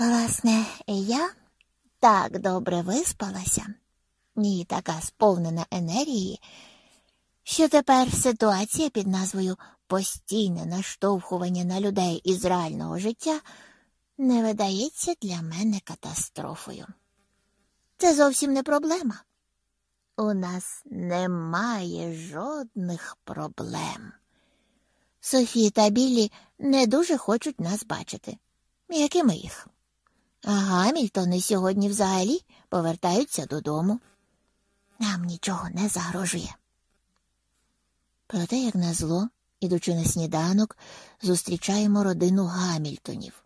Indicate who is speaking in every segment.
Speaker 1: Власне, я так добре виспалася і така сповнена енергії, що тепер ситуація під назвою постійне наштовхування на людей із реального життя не видається для мене катастрофою. Це зовсім не проблема. У нас немає жодних проблем. Софі та Біллі не дуже хочуть нас бачити, як і ми їх. А Гамільтони сьогодні взагалі повертаються додому. Нам нічого не загрожує. Проте, як назло, ідучи на сніданок, зустрічаємо родину Гамільтонів.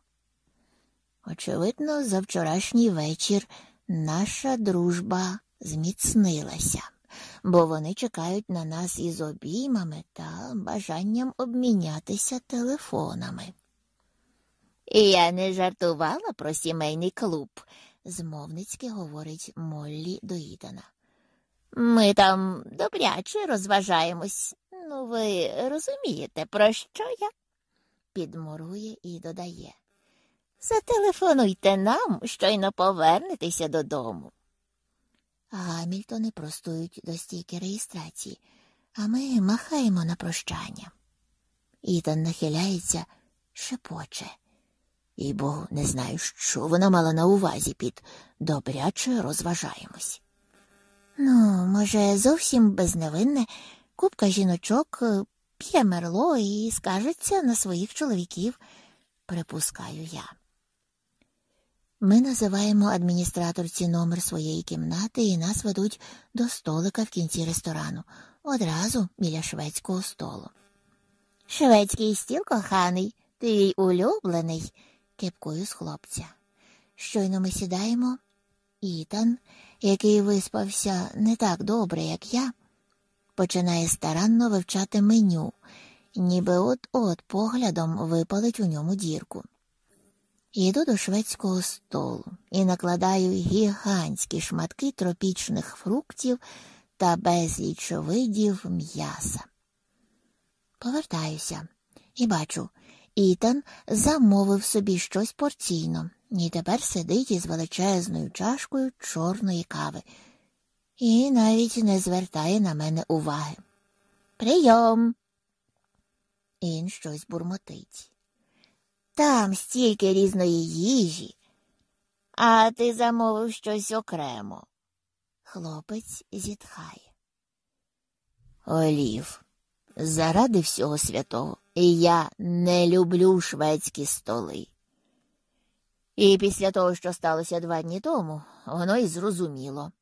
Speaker 1: Очевидно, за вчорашній вечір наша дружба зміцнилася, бо вони чекають на нас із обіймами та бажанням обмінятися телефонами. Я не жартувала про сімейний клуб, змовницьки говорить Моллі до Ідана. Ми там добряче розважаємось. Ну, ви розумієте, про що я? підморує і додає. Зателефонуйте нам, щойно повернетеся додому. Гамільтони простують до стійки реєстрації, а ми махаємо на прощання. Ітан нахиляється, шепоче. І бо не знаю, що вона мала на увазі під добряче розважаємось. Ну, може, зовсім безневинне купка жіночок е, п'є мерло і скажеться на своїх чоловіків, припускаю я. Ми називаємо адміністраторці номер своєї кімнати і нас ведуть до столика в кінці ресторану, одразу біля шведського столу. Шведський стіл коханий, твій улюблений, кепкою з хлопця. Щойно ми сідаємо, Ітан, який виспався не так добре, як я, починає старанно вивчати меню, ніби от-от поглядом випалить у ньому дірку. Іду до шведського столу і накладаю гігантські шматки тропічних фруктів та безліч видів м'яса. Повертаюся і бачу, Ітан замовив собі щось порційно і тепер сидить із величезною чашкою чорної кави і навіть не звертає на мене уваги. Прийом. Він щось бурмотить. Там стільки різної їжі, а ти замовив щось окремо. Хлопець зітхає. Олів, заради всього святого, я не люблю шведські столи. І після того, що сталося два дні тому, воно й зрозуміло.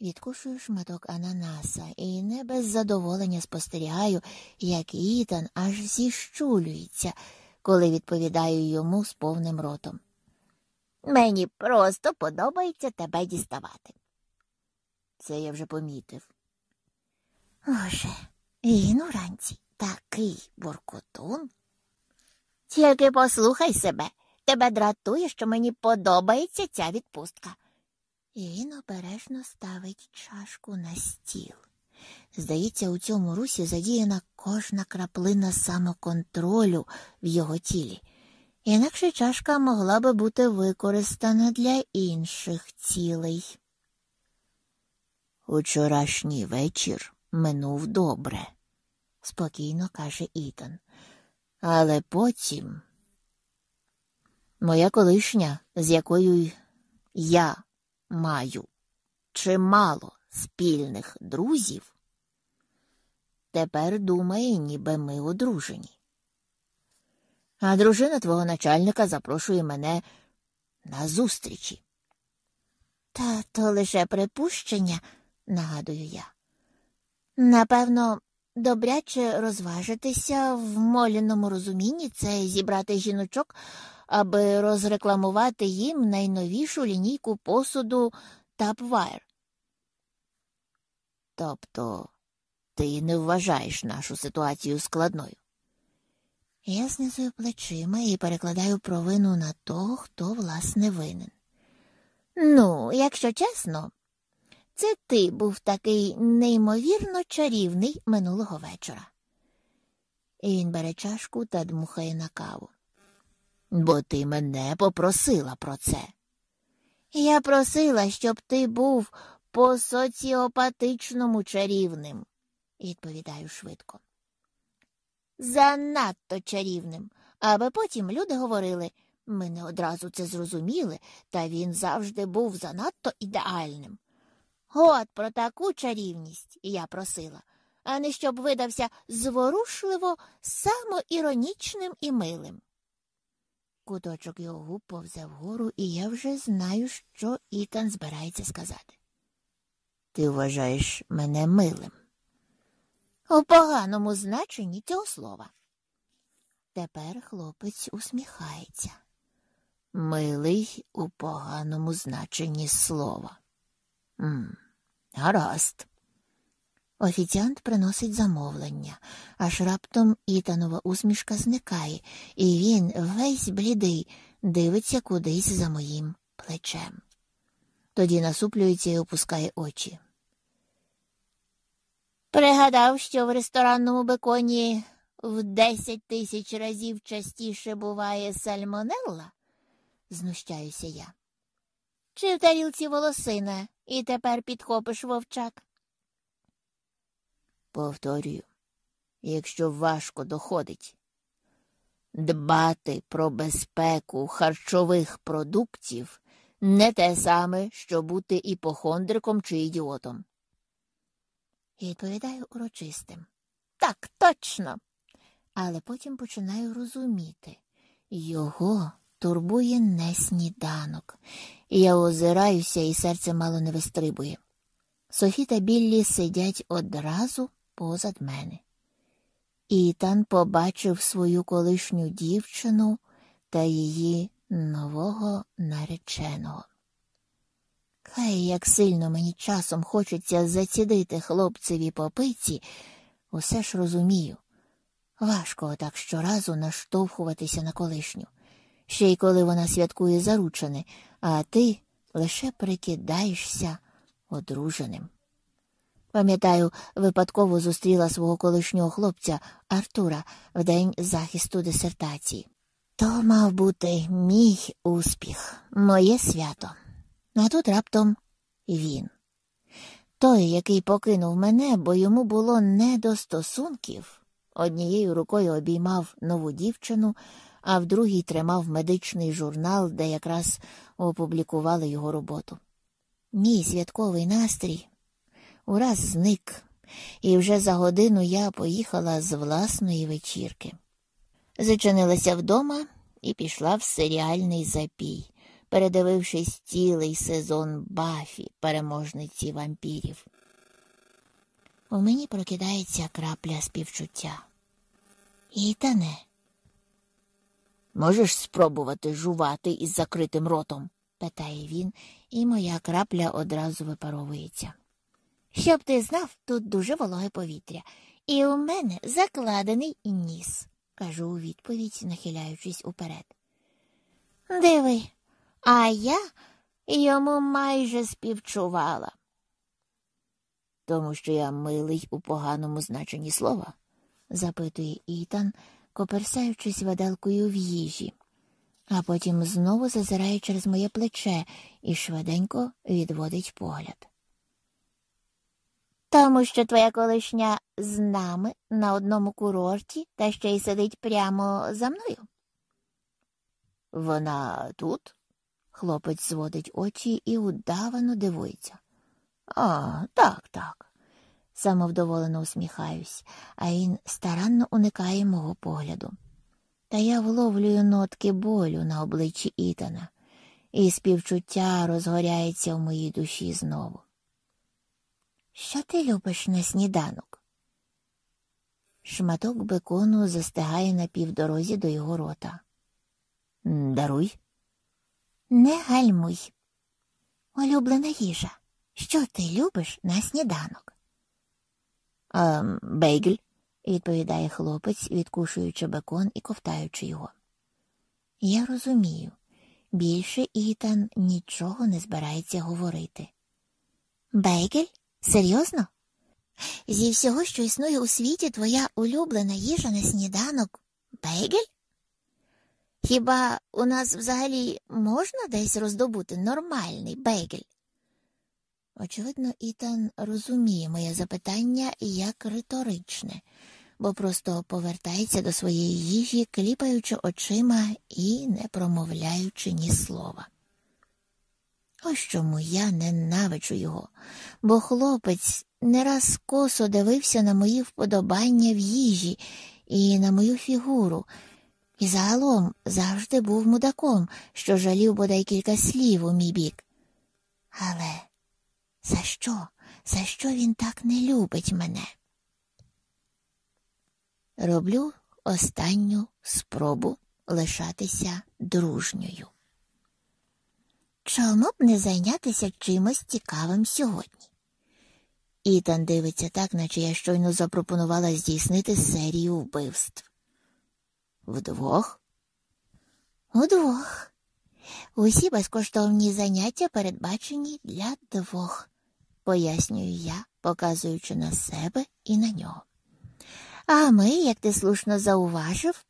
Speaker 1: Відкушую шматок ананаса і не без задоволення спостерігаю, як Ітан аж зіщулюється, коли відповідаю йому з повним ротом. Мені просто подобається тебе діставати. Це я вже помітив. Боже, він уранці такий буркотун. Тільки послухай себе. Тебе дратує, що мені подобається ця відпустка. І він обережно ставить чашку на стіл. Здається, у цьому русі задіяна кожна краплина самоконтролю в його тілі, інакше чашка могла би бути використана для інших цілей. Учорашній вечір минув добре, спокійно каже Ітан. Але потім Моя колишня, з якою я маю чимало спільних друзів, тепер думає, ніби ми одружені. А дружина твого начальника запрошує мене на зустрічі. Та то лише припущення, нагадую я. Напевно, добряче розважитися в моліному розумінні це зібрати жіночок аби розрекламувати їм найновішу лінійку посуду Tapwire. Тобто ти не вважаєш нашу ситуацію складною? Я знизую плечима і перекладаю провину на того, хто власне винен. Ну, якщо чесно, це ти був такий неймовірно чарівний минулого вечора. І він бере чашку та дмухає на каву. бо ти мене попросила про це. Я просила, щоб ти був по соціопатичному чарівним, відповідаю швидко. Занадто чарівним, аби потім люди говорили ми не одразу це зрозуміли, та він завжди був занадто ідеальним. От про таку чарівність я просила, а не щоб видався зворушливо самоіронічним і милим. Куточок його губ повзе вгору, і я вже знаю, що Ітан збирається сказати. Ти вважаєш мене милим? У поганому значенні цього слова. Тепер хлопець усміхається. Милий у поганому значенні слова. М, Гаразд. Офіціант приносить замовлення, аж раптом Ітанова усмішка зникає, і він, весь блідий, дивиться кудись за моїм плечем. Тоді насуплюється і опускає очі. Пригадав, що в ресторанному беконі в десять тисяч разів частіше буває сальмонелла, знущаюся я. Чи в тарілці волосина, і тепер підхопиш вовчак? Повторюю, якщо важко доходить, дбати про безпеку харчових продуктів не те саме, що бути іпохондриком чи ідіотом. І відповідаю урочистим. Так, точно. Але потім починаю розуміти його турбує не сніданок. Я озираюся, і серце мало не вистрибує. Софі та Біллі сидять одразу позад мене. Ітан побачив свою колишню дівчину та її нового нареченого. Хай як сильно мені часом хочеться зацідити хлопцеві по пиці, усе ж розумію. Важко отак щоразу наштовхуватися на колишню, ще й коли вона святкує заручини, а ти лише прикидаєшся одруженим. Пам'ятаю, випадково зустріла свого колишнього хлопця Артура в день захисту дисертації. То мав бути мій успіх, моє свято. А тут раптом він. Той, який покинув мене, бо йому було не до стосунків, однією рукою обіймав нову дівчину, а в другій тримав медичний журнал, де якраз опублікували його роботу. Мій святковий настрій ураз зник, і вже за годину я поїхала з власної вечірки. Зачинилася вдома і пішла в серіальний запій, передивившись цілий сезон Бафі, переможниці вампірів. У мені прокидається крапля співчуття. І та не. Можеш спробувати жувати із закритим ротом? питає він, і моя крапля одразу випаровується. Щоб ти знав, тут дуже вологе повітря, і у мене закладений ніс, кажу у відповідь, нахиляючись уперед. Диви, а я йому майже співчувала. Тому що я милий у поганому значенні слова? запитує Ітан, коперсаючись виделкою в їжі, а потім знову зазирає через моє плече і швиденько відводить погляд. Тому що твоя колишня з нами на одному курорті та ще й сидить прямо за мною. Вона тут? Хлопець зводить очі і удавано дивується. А, так, так. Самовдоволено усміхаюсь, а він старанно уникає мого погляду. Та я вловлюю нотки болю на обличчі Ітана, і співчуття розгоряється в моїй душі знову. Що ти любиш на сніданок? Шматок бекону застигає на півдорозі до його рота. Даруй. Не гальмуй. Улюблена їжа. Що ти любиш на сніданок? «А, Бейгель, відповідає хлопець, відкушуючи бекон і ковтаючи його. Я розумію, більше Ітан нічого не збирається говорити. Бейгель? Серйозно? Зі всього, що існує у світі, твоя улюблена їжа на сніданок бейгель? Хіба у нас взагалі можна десь роздобути нормальний бейгель? Очевидно, Ітан розуміє моє запитання як риторичне, бо просто повертається до своєї їжі, кліпаючи очима і не промовляючи ні слова. Ось чому я ненавиджу його, бо хлопець не раз косо дивився на мої вподобання в їжі і на мою фігуру, і загалом завжди був мудаком, що жалів бодай кілька слів у мій бік. Але за що? За що він так не любить мене? Роблю останню спробу лишатися дружньою. Чому б не зайнятися чимось цікавим сьогодні? Ітан дивиться так, наче я щойно запропонувала здійснити серію вбивств. Вдвох? Удвох. Усі безкоштовні заняття передбачені для двох, пояснюю я, показуючи на себе і на нього. А ми, як ти слушно зауважив,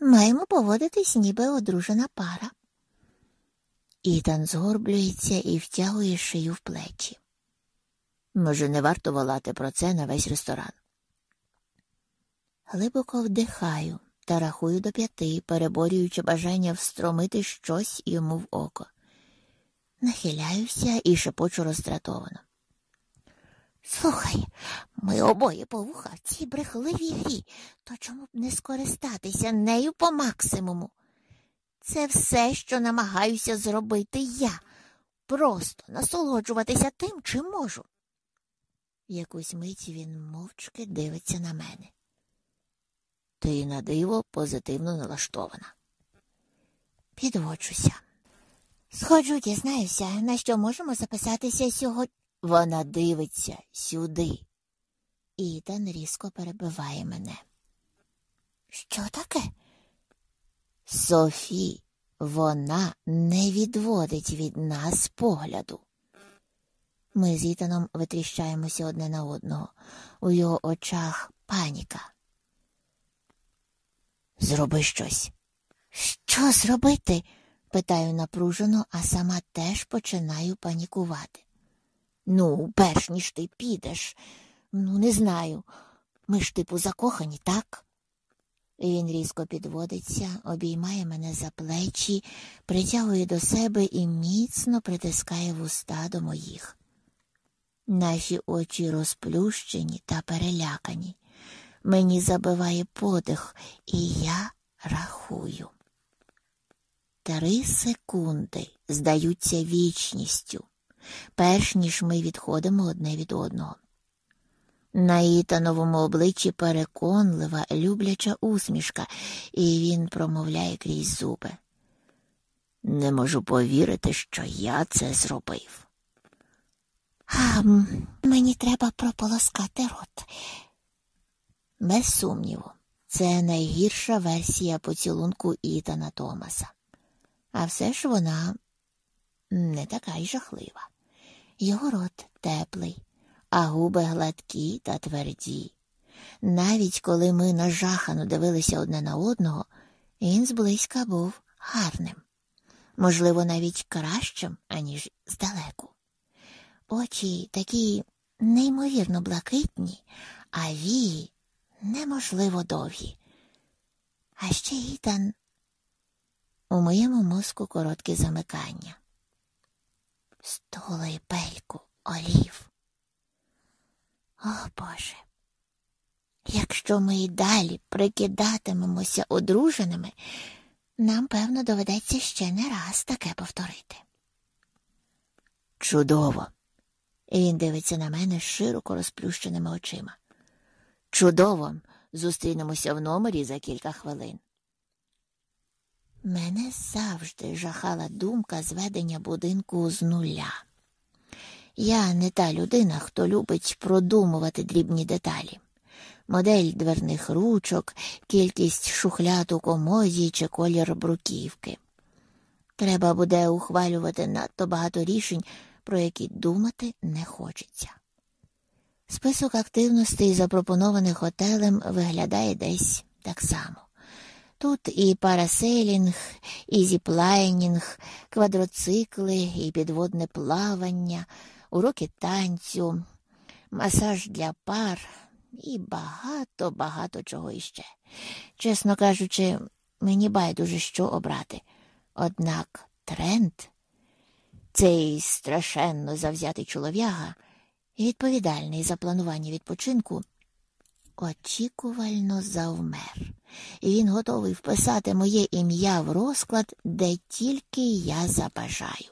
Speaker 1: маємо поводитись ніби одружена пара. Ітан згорблюється і втягує шию в плечі. Може, не варто волати про це на весь ресторан. Глибоко вдихаю та рахую до п'яти, переборюючи бажання встромити щось йому в око. Нахиляюся і шепочу роздратовано. Слухай, ми обоє по вуха в цій брехливій грі, то чому б не скористатися нею по максимуму? Це все, що намагаюся зробити я, просто насолоджуватися тим, чим можу. Якусь мить він мовчки дивиться на мене. Ти на диво позитивно налаштована. Підводжуся. Сходжу, дізнаюся, на що можемо записатися сьогодні. Вона дивиться сюди. Ітан різко перебиває мене. Що таке? Софі, вона не відводить від нас погляду. Ми з Ітаном витріщаємося одне на одного. У його очах паніка. Зроби щось. Що зробити? Питаю напружено, а сама теж починаю панікувати. Ну, перш ніж ти підеш, ну, не знаю. Ми ж типу закохані, так? Він різко підводиться, обіймає мене за плечі, притягує до себе і міцно притискає вуста до моїх. Наші очі розплющені та перелякані. Мені забиває подих, і я рахую. Три секунди здаються вічністю, перш ніж ми відходимо одне від одного. На Ітановому обличчі переконлива, любляча усмішка, і він промовляє крізь зуби. Не можу повірити, що я це зробив. А мені треба прополоскати рот. Без сумніву, це найгірша версія поцілунку Ітана Томаса. А все ж вона не така й жахлива. Його рот теплий, а губи гладкі та тверді. Навіть коли ми нажахано дивилися одне на одного, він зблизька був гарним, можливо, навіть кращим, аніж здалеку. Очі такі неймовірно блакитні, а вії неможливо довгі. А ще Ітан у моєму мозку коротке замикання. Столий пельку, олів. О Боже. Якщо ми й далі прикидатимемося одруженими, нам, певно, доведеться ще не раз таке повторити. Чудово. Він дивиться на мене широко розплющеними очима. Чудово, зустрінемося в номері за кілька хвилин. Мене завжди жахала думка зведення будинку з нуля. Я не та людина, хто любить продумувати дрібні деталі. Модель дверних ручок, кількість шухлят у комоді чи колір бруківки. Треба буде ухвалювати надто багато рішень, про які думати не хочеться. Список активностей, запропонованих готелем, виглядає десь так само. Тут і парасейлінг, і зіплайнінг, квадроцикли, і підводне плавання, уроки танцю, масаж для пар і багато-багато чого іще. Чесно кажучи, мені байдуже що обрати. Однак тренд, цей страшенно завзятий чолов'яга, відповідальний за планування відпочинку, очікувально завмер, і він готовий вписати моє ім'я в розклад, де тільки я забажаю.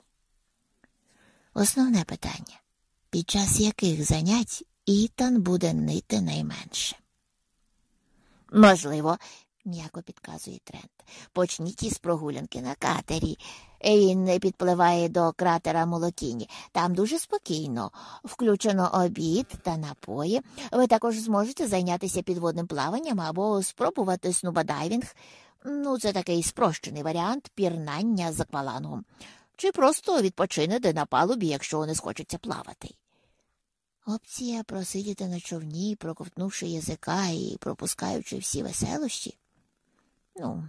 Speaker 1: Основне питання під час яких занять Ітан буде нити найменше? Можливо, м'яко підказує Трент. Почніть із прогулянки на катері. Він підпливає до кратера Молокіні. Там дуже спокійно, включено обід та напої. Ви також зможете зайнятися підводним плаванням або спробувати снубадайвінг. Ну, це такий спрощений варіант пірнання з аквалангом. Чи просто відпочинете на палубі, якщо не схочеться плавати. Опція просидіти на човні, проковтнувши язика і пропускаючи всі веселощі. Ну,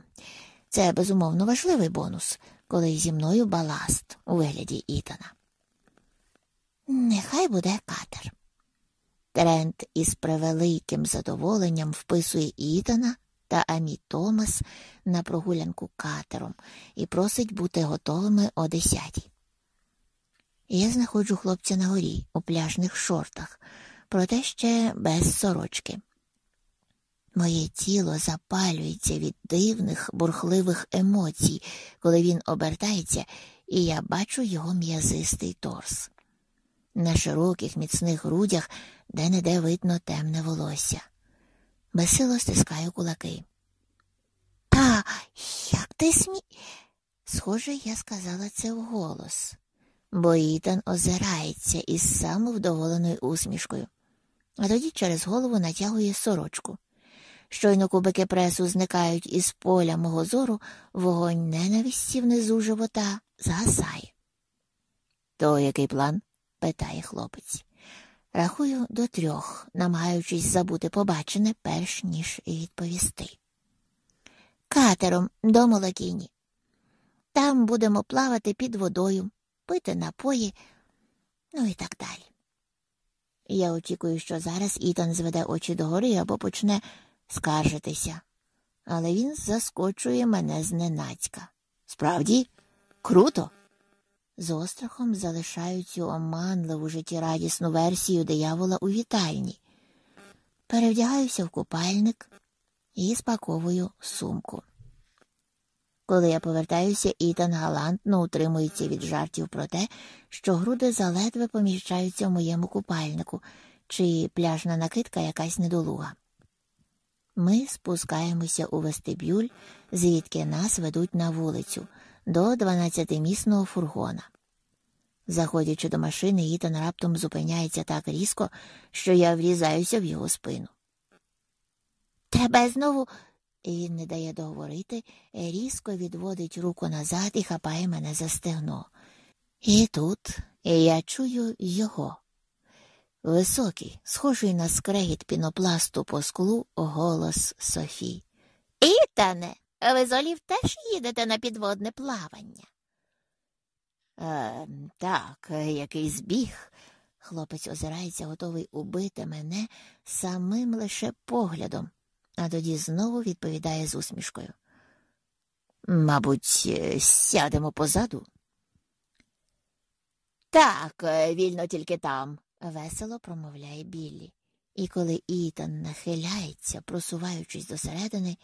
Speaker 1: це безумовно важливий бонус, коли зі мною баласт у вигляді Ітана. Нехай буде катер. Трент із превеликим задоволенням вписує Ітана та Амі Томас на прогулянку катером і просить бути готовими о десятій. Я знаходжу хлопця на горі у пляжних шортах, проте ще без сорочки. Моє тіло запалюється від дивних, бурхливих емоцій, коли він обертається, і я бачу його м'язистий торс. На широких, міцних грудях де не де видно темне волосся. Безсило стискаю кулаки. Та як ти смі. Схоже, я сказала це вголос, бо Ітан озирається із самовдоволеною усмішкою, а тоді через голову натягує сорочку. Щойно кубики пресу зникають із поля мого зору, вогонь ненависті внизу живота згасає. То який план? питає хлопець. Рахую до трьох, намагаючись забути побачене, перш ніж відповісти. Катером до Молокіні. Там будемо плавати під водою, пити напої, ну і так далі. Я очікую, що зараз Ітан зведе очі догори або почне скаржитися, але він заскочує мене зненацька. Справді, круто. З острахом залишаю цю оманливу життєрадісну версію диявола у вітальні. Перевдягаюся в купальник і спаковую сумку. Коли я повертаюся, Ітан галантно утримується від жартів про те, що груди заледве поміщаються в моєму купальнику, чи пляжна накидка якась недолуга. Ми спускаємося у вестибюль, звідки нас ведуть на вулицю до дванадцятимісного фургона. Заходячи до машини, Ітан раптом зупиняється так різко, що я врізаюся в його спину. Тебе знову. Він не дає договорити, різко відводить руку назад і хапає мене за стегно. І тут я чую його. Високий, схожий на скрегіт пінопласту по склу, голос Софі. Ітане, ви з Олів теж їдете на підводне плавання? «Е, Так, який збіг. Хлопець озирається, готовий убити мене самим лише поглядом, а тоді знову відповідає з усмішкою. Мабуть, сядемо позаду. Так, вільно тільки там, весело промовляє Біллі. І коли Ітан нахиляється, просуваючись до середини,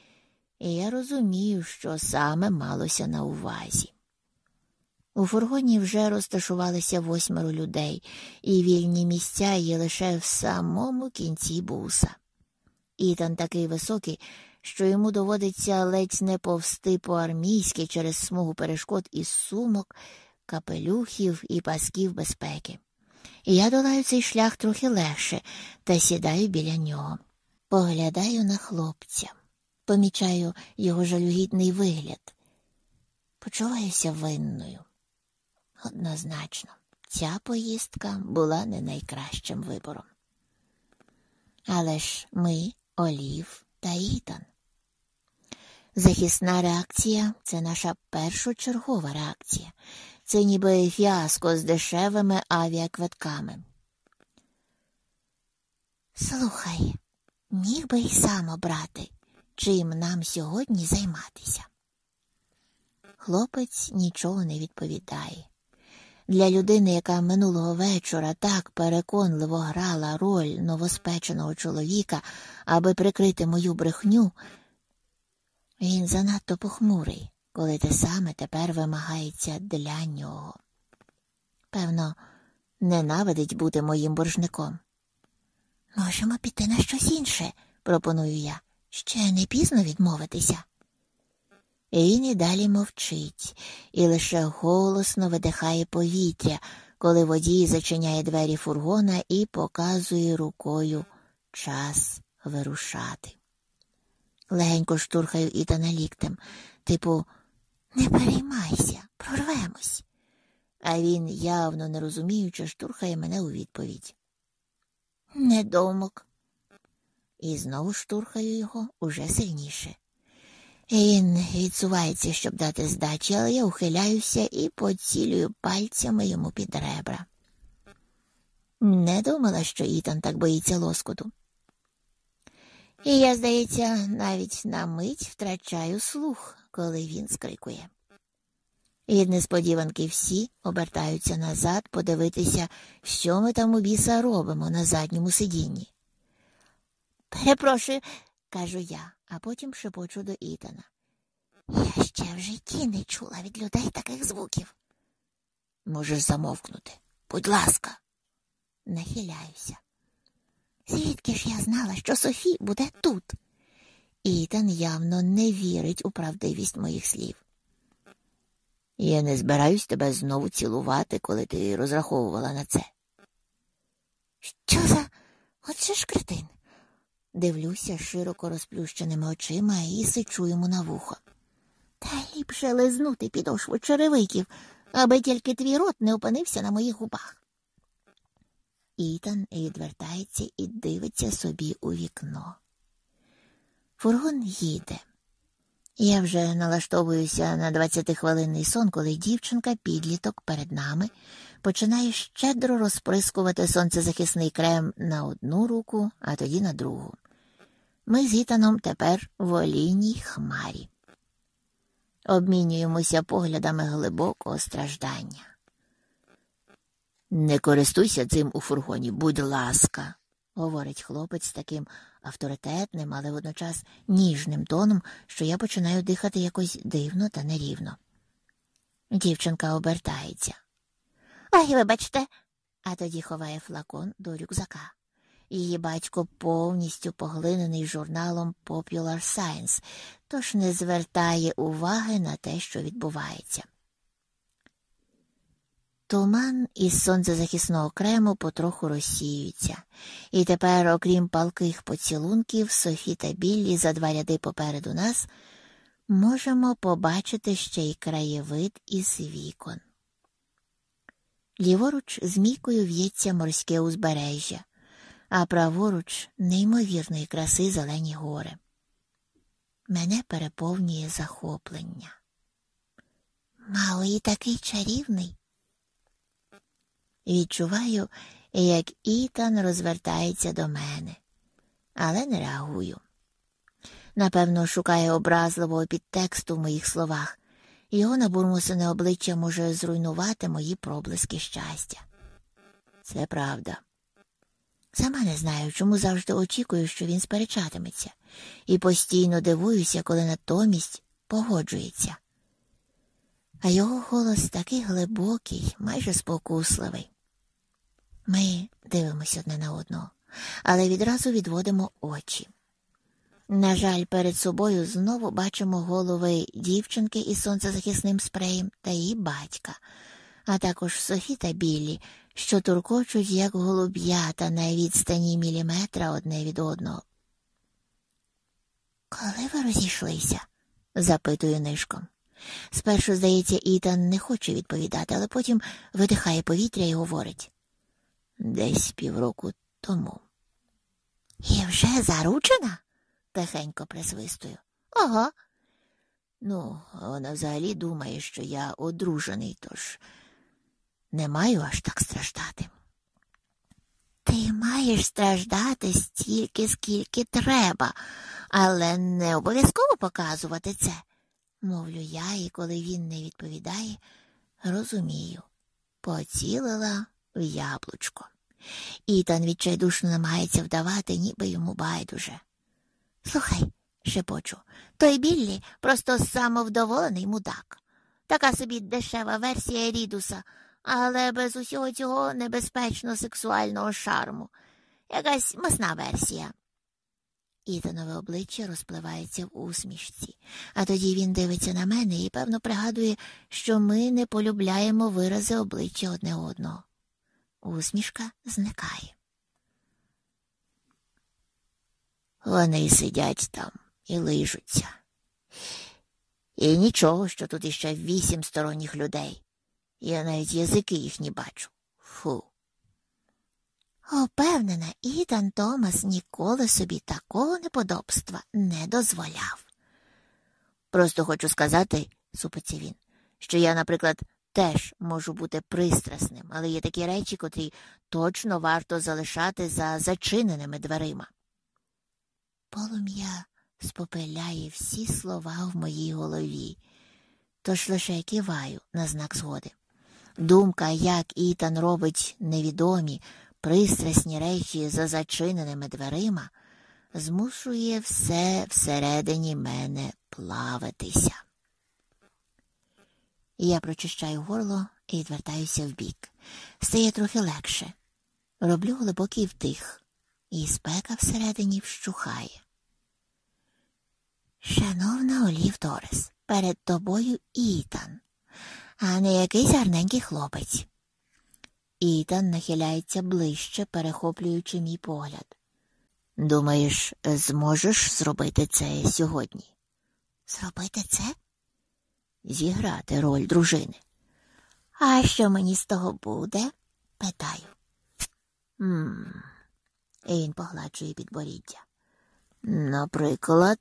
Speaker 1: я розумію, що саме малося на увазі. У фургоні вже розташувалися восьмеро людей, і вільні місця є лише в самому кінці буса. Ітан такий високий, що йому доводиться ледь не повсти по армійськи через смугу перешкод із сумок, капелюхів і пасків безпеки. Я долаю цей шлях трохи легше та сідаю біля нього. Поглядаю на хлопця, помічаю його жалюгідний вигляд. Почуваюся винною. Однозначно, ця поїздка була не найкращим вибором. Але ж ми, Олів та Ітан. Захисна реакція це наша першочергова реакція. Це ніби фіаско з дешевими авіаквитками. Слухай, міг би й сам обрати, чим нам сьогодні займатися. Хлопець нічого не відповідає. Для людини, яка минулого вечора так переконливо грала роль новоспеченого чоловіка, аби прикрити мою брехню, він занадто похмурий, коли те саме тепер вимагається для нього. Певно, ненавидить бути моїм боржником. Можемо піти на щось інше, пропоную я. Ще не пізно відмовитися. Він і далі мовчить і лише голосно видихає повітря, коли водій зачиняє двері фургона і показує рукою час вирушати. Легенько штурхаю Ітана ліктем, типу, не переймайся, прорвемось. А він, явно не розуміючи, штурхає мене у відповідь. Недомок. І знову штурхаю його уже сильніше. Він відсувається, щоб дати здачі, але я ухиляюся і поцілюю пальцями йому під ребра. Не думала, що Ітан так боїться лоскоту. І я, здається, навіть на мить втрачаю слух, коли він скрикує. Від несподіванки всі обертаються назад подивитися, що ми там у біса робимо на задньому сидінні. Перепрошую, кажу я, а потім шепочу до Ітана. Я ще в житті не чула від людей таких звуків. Можеш замовкнути. Будь ласка, нахиляюся. Звідки ж я знала, що Софі буде тут? Ітан явно не вірить у правдивість моїх слів. Я не збираюсь тебе знову цілувати, коли ти розраховувала на це. Що за Отже ж кретин? Дивлюся широко розплющеними очима і сичу йому на вухо. Та ліпше лизнути підошву черевиків, аби тільки твій рот не опинився на моїх губах. Ітан відвертається і дивиться собі у вікно. Фургон їде. Я вже налаштовуюся на 20-хвилинний сон, коли дівчинка, підліток перед нами, починає щедро розприскувати сонцезахисний крем на одну руку, а тоді на другу. Ми з Ітаном тепер в олійній хмарі. Обмінюємося поглядами глибокого страждання. Не користуйся цим у фургоні, будь ласка, говорить хлопець таким авторитетним, але водночас ніжним тоном, що я починаю дихати якось дивно та нерівно. Дівчинка обертається. Ой, вибачте, а тоді ховає флакон до рюкзака. Її батько повністю поглинений журналом Popular Science, тож не звертає уваги на те, що відбувається. Туман із сонцезахисного крему потроху розсіюється, і тепер, окрім палких поцілунків, Софі та Біллі за два ряди попереду нас можемо побачити ще й краєвид із вікон. Ліворуч змійкою в'ється морське узбережжя, а праворуч неймовірної краси зелені гори. Мене переповнює захоплення. Мало і такий чарівний. Відчуваю, як Ітан розвертається до мене, але не реагую. Напевно, шукає образливого підтексту в моїх словах, його набурмусене обличчя може зруйнувати мої проблиски щастя. Це правда. Сама не знаю, чому завжди очікую, що він сперечатиметься, і постійно дивуюся, коли натомість погоджується. А його голос такий глибокий, майже спокусливий. Ми дивимося одне на одного, але відразу відводимо очі. На жаль, перед собою знову бачимо голови дівчинки із сонцезахисним спреєм та її батька, а також Софі та Біллі, що туркочуть, як голуб'ята на відстані міліметра одне від одного. Коли ви розійшлися? запитую нишком. Спершу, здається, Ітан не хоче відповідати, але потім видихає повітря і говорить десь півроку тому. І вже заручена? тихенько присвистую. Ага. Ну, вона взагалі думає, що я одружений, тож не маю аж так страждати. Ти маєш страждати стільки, скільки треба, але не обов'язково показувати це, мовлю я, і коли він не відповідає, розумію, поцілила в яблучко. Ітан відчайдушно намагається вдавати, ніби йому байдуже. Слухай, шепочу, той Біллі просто самовдоволений мудак. Така собі дешева версія Рідуса, але без усього цього небезпечно сексуального шарму. Якась масна версія. Ітанове обличчя розпливається в усмішці, а тоді він дивиться на мене і, певно, пригадує, що ми не полюбляємо вирази обличчя одне одного. Усмішка зникає. Вони сидять там і лижуться. І нічого, що тут іще вісім сторонніх людей. Я навіть язики їхні бачу. Фу. Опевнена, Ітан Томас ніколи собі такого неподобства не дозволяв. Просто хочу сказати, супиться він, що я, наприклад, теж можу бути пристрасним, але є такі речі, котрі точно варто залишати за зачиненими дверима. Полум'я спопиляє всі слова в моїй голові, тож лише киваю на знак згоди. Думка, як Ітан робить невідомі, пристрасні речі за зачиненими дверима, змушує все всередині мене плаватися. Я прочищаю горло і відвертаюся вбік. Стає трохи легше. Роблю глибокий вдих, і спека всередині вщухає. Шановна Олів Торес, перед тобою Ітан, а не якийсь гарненький хлопець. Ітан нахиляється ближче, перехоплюючи мій погляд. Думаєш, зможеш зробити це сьогодні? Зробити це? Зіграти роль дружини. А що мені з того буде? питаю. Ммм. І він погладжує підборіддя. Наприклад,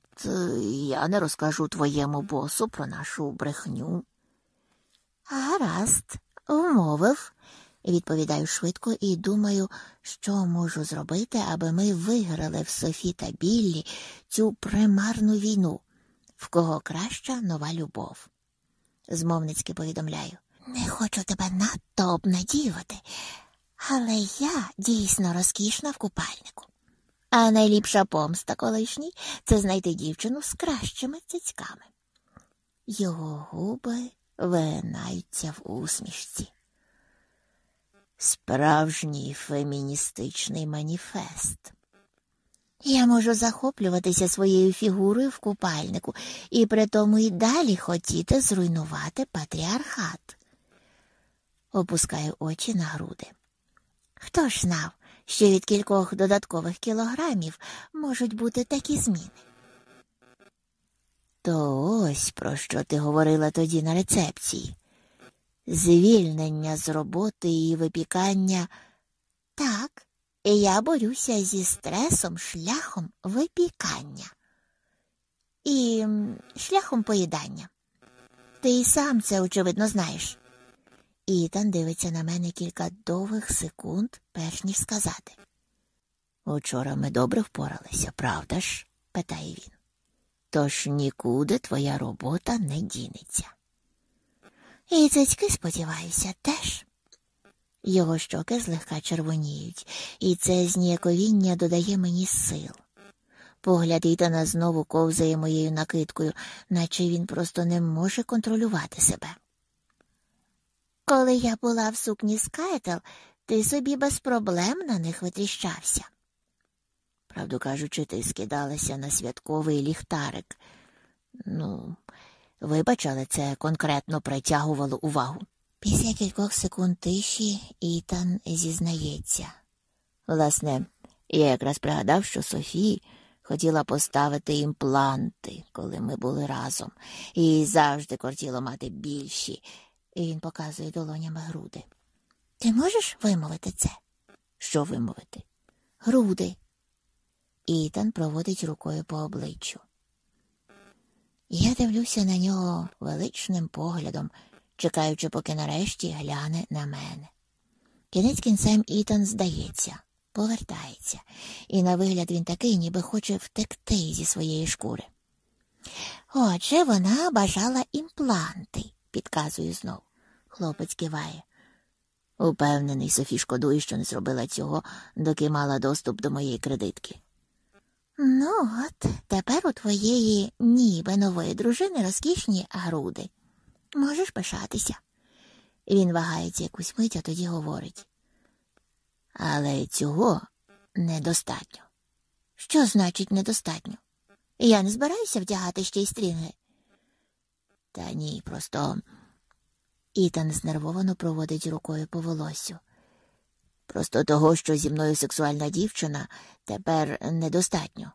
Speaker 1: я не розкажу твоєму босу про нашу брехню. Гаразд, умовив, відповідаю швидко і думаю, що можу зробити, аби ми виграли в Софі та Біллі цю примарну війну, в кого краща нова любов. Змовницьки повідомляю. Не хочу тебе надто обнадіювати, але я дійсно розкішна в купальнику. А найліпша помста колишній це знайти дівчину з кращими цицьками. Його губи вигинаються в усмішці. Справжній феміністичний маніфест. Я можу захоплюватися своєю фігурою в купальнику і при тому й далі хотіти зруйнувати патріархат. Опускаю очі на груди. Хто ж знав, що від кількох додаткових кілограмів можуть бути такі зміни? То ось про що ти говорила тоді на рецепції звільнення з роботи і випікання. Так, я борюся зі стресом шляхом випікання і шляхом поїдання. Ти і сам це, очевидно, знаєш. Ітан дивиться на мене кілька довгих секунд, перш ніж сказати. Учора ми добре впоралися, правда ж? питає він. Тож нікуди твоя робота не дінеться. І цицьки, сподіваюся, теж. Його щоки злегка червоніють, і це зніяковіння додає мені сил. Погляд Ітана знову ковзає моєю накидкою, наче він просто не може контролювати себе. Коли я була в сукні з ти собі без проблем на них витріщався. Правду кажучи, ти скидалася на святковий ліхтарик. Ну, вибач, але це конкретно притягувало увагу. Після кількох секунд тиші Ітан зізнається. Власне, я якраз пригадав, що Софії хотіла поставити імпланти, коли ми були разом, і завжди кортіло мати більші, і він показує долонями груди. Ти можеш вимовити це? Що вимовити? Груди. Ітан проводить рукою по обличчю. Я дивлюся на нього величним поглядом, чекаючи, поки нарешті гляне на мене. Кінець кінцем Ітан здається, повертається, і на вигляд він такий, ніби хоче втекти зі своєї шкури. Отже, вона бажала імпланти, підказую знов. Хлопець киває. Упевнений, Софі шкодує, що не зробила цього, доки мала доступ до моєї кредитки. Ну, от тепер у твоєї ніби нової дружини розкішні груди. Можеш пишатися. Він вагається якусь мить, а тоді говорить. Але цього недостатньо. Що значить недостатньо? Я не збираюся вдягати ще й стрінги. Та ні, просто Ітан знервовано проводить рукою по волосю. Просто того, що зі мною сексуальна дівчина, тепер недостатньо.